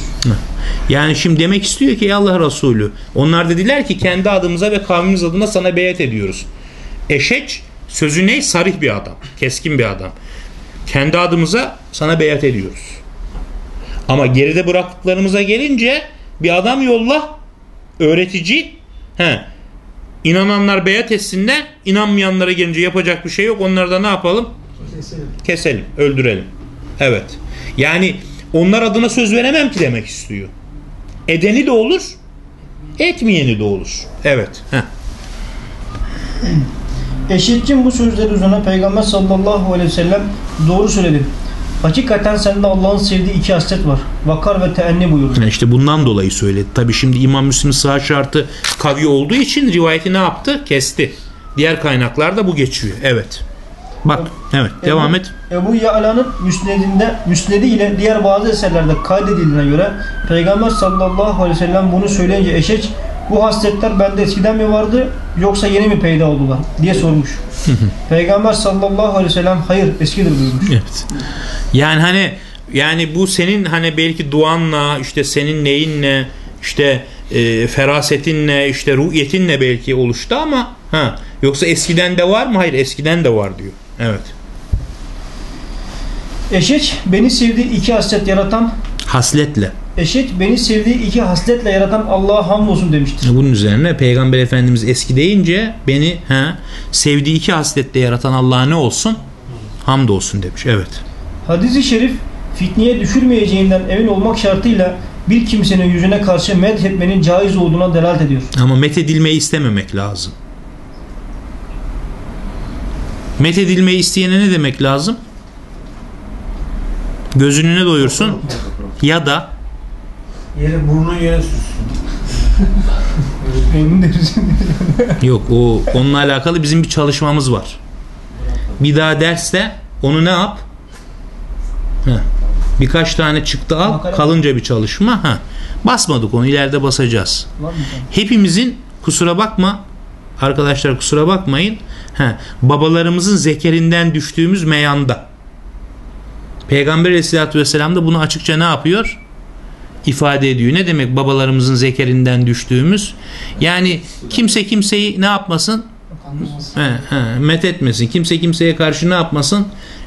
Yani şimdi demek istiyor ki Allah Resulü onlar dediler ki kendi adımıza ve kavmimiz adına sana beyat ediyoruz. Eşeç sözü ne? Sarih bir adam. Keskin bir adam. Kendi adımıza sana beyat ediyoruz. Ama geride bıraktıklarımıza gelince bir adam yolla öğretici he inananlar beyat etsinler inanmayanlara gelince yapacak bir şey yok. Onları da ne yapalım? Keselim. keselim öldürelim. Evet. Yani onlar adına söz veremem ki demek istiyor. Edeni de olur etmeyeni de olur. Evet. Heh. Eşitçin bu sözleri üzerine Peygamber sallallahu aleyhi ve sellem doğru söyledi. Hakikaten sende Allah'ın sevdiği iki haslet var. Vakar ve teenni buyurdu. Yani işte bundan dolayı söyledi. Tabi şimdi İmam Müslim sağ şartı kavi olduğu için rivayeti ne yaptı? Kesti. Diğer kaynaklarda bu geçiyor. Evet. Bak evet devam et. Ebu Ya'la'nın müsnedinde, müsnedi ile diğer bazı eserlerde kaydedildiğine göre Peygamber sallallahu aleyhi ve sellem bunu söyleyince eşeç bu hasletler bende eskiden mi vardı yoksa yeni mi peyda oldular diye sormuş. Peygamber sallallahu aleyhi ve sellem hayır eskidir buyurmuş. Evet. Yani hani yani bu senin hani belki duanla işte senin neyinle işte e, ferasetinle işte ruhiyetinle belki oluştu ama ha yoksa eskiden de var mı? Hayır eskiden de var diyor. Evet. Eşeç beni sevdiği iki haslet yaratan Hasletle. Eşeç beni sevdiği iki hasletle yaratan Allah'a hamdolsun demiştir. Bunun üzerine Peygamber Efendimiz eski deyince beni ha, sevdiği iki hasletle yaratan Allah'a ne olsun? Hamdolsun demiş. Evet. Hadis-i şerif fitneye düşürmeyeceğinden emin olmak şartıyla bir kimsenin yüzüne karşı medhetmenin caiz olduğuna delalet ediyor. Ama methedilmeyi istememek lazım. Methedilmeyi isteyene ne demek lazım? Gözünü ne doyursun? Ya da Yere burnun yere sürsün. Deriz. yok o onunla alakalı bizim bir çalışmamız var. Bir daha derste onu ne yap? Heh. Birkaç tane çıktı al. Makale- Kalınca bir çalışma. Ha. Basmadık onu ileride basacağız. Hepimizin kusura bakma arkadaşlar kusura bakmayın he, babalarımızın zekerinden düştüğümüz meyanda Peygamber aleyhissalatü vesselam da bunu açıkça ne yapıyor? İfade ediyor. Ne demek babalarımızın zekerinden düştüğümüz? Yani kimse kimseyi ne yapmasın? He, he, met etmesin. Kimse kimseye karşı ne yapmasın?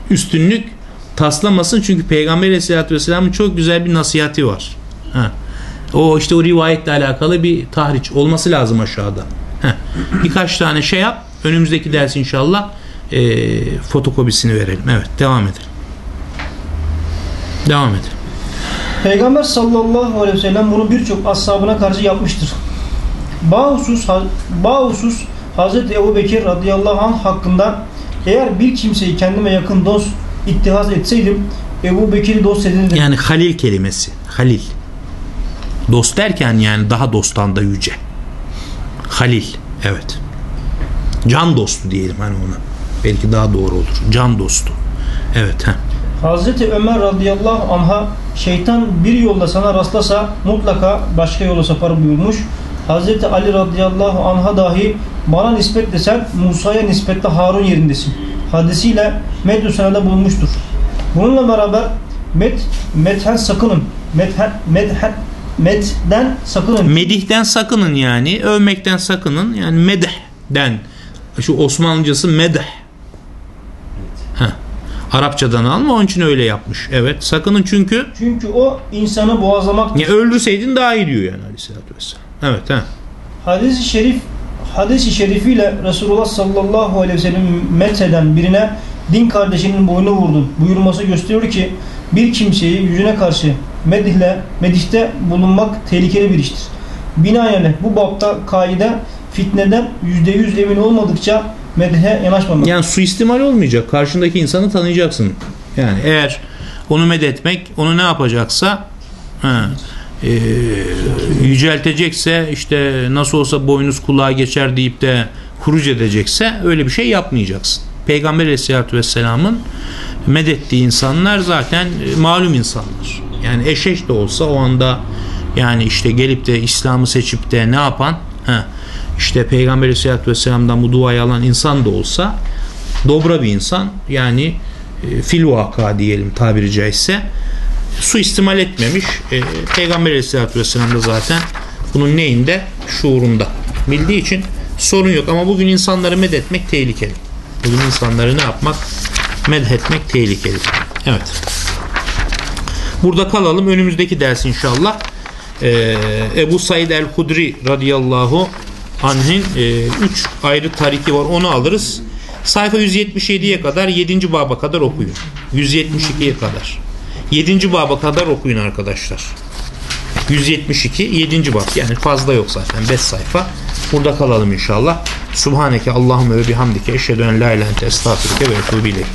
Üstünlük taslamasın. Çünkü Peygamber aleyhissalatü vesselamın çok güzel bir nasihati var. Ha. O işte o rivayetle alakalı bir tahriç olması lazım aşağıda. Heh. Birkaç tane şey yap. Önümüzdeki ders inşallah e, fotokopisini verelim. Evet devam edelim. Devam edelim. Peygamber sallallahu aleyhi ve sellem bunu birçok ashabına karşı yapmıştır. Bahusus, Bahusus Hazreti Ebu Bekir radıyallahu anh hakkında eğer bir kimseyi kendime yakın dost ittihaz etseydim Ebu Bekir'i dost edinirdim. Yani halil kelimesi. Halil. Dost derken yani daha dosttan da yüce. Halil. Evet. Can dostu diyelim hani ona. Belki daha doğru olur. Can dostu. Evet. Heh. Hazreti Ömer radıyallahu anh'a şeytan bir yolda sana rastlasa mutlaka başka yola sapar buyurmuş. Hazreti Ali radıyallahu anh'a dahi bana nispetle sen Musa'ya nispetle Harun yerindesin. Hadisiyle Meddü senede bulunmuştur. Bununla beraber met, methen sakının. Methen, methen, medden sakının. Medihten sakının yani. Övmekten sakının. Yani medehden. Şu Osmanlıcası medeh. Arapçadan alma onun için öyle yapmış. Evet. Sakının çünkü Çünkü o insanı boğazlamak. ya öldürseydin daha iyi diyor yani aleyhissalatü vesselam. Evet. Ha. Hadis-i şerif hadis-i şerifiyle Resulullah sallallahu aleyhi ve sellem metheden birine din kardeşinin boynu vurdun buyurması gösteriyor ki bir kimseyi yüzüne karşı medihle, medihte bulunmak tehlikeli bir iştir. Binaenaleyh bu bapta kaide fitneden %100 emin olmadıkça medhe yanaşmamak. Yani suistimal olmayacak. Karşındaki insanı tanıyacaksın. Yani eğer onu medetmek, onu ne yapacaksa ha, e, yüceltecekse işte nasıl olsa boynuz kulağa geçer deyip de huruc edecekse öyle bir şey yapmayacaksın. Peygamber aleyhissalatü vesselamın medettiği insanlar zaten e, malum insanlar. Yani eşeş de olsa o anda yani işte gelip de İslam'ı seçip de ne yapan ha, işte Peygamber aleyhissalatü vesselam'dan bu duayı alan insan da olsa dobra bir insan yani e, diyelim tabiri caizse suistimal etmemiş. E, Peygamber aleyhissalatü vesselam da zaten bunun neyinde? Şuurunda. Bildiği için sorun yok. Ama bugün insanları medetmek tehlikeli. Bugün insanları ne yapmak? Medhetmek tehlikeli. Evet. Burada kalalım. Önümüzdeki ders inşallah e, Ebu Said el-Hudri radıyallahu anh'in 3 ayrı tariki var onu alırız. Sayfa 177'ye kadar 7. baba kadar okuyun. 172'ye kadar. 7. baba kadar okuyun arkadaşlar. 172 7. bab yani fazla yok zaten 5 sayfa. Burada kalalım inşallah. Subhaneke Allahümme ve bihamdike eşhedü en la ilahe estağfirüke ve etûbü ileyk.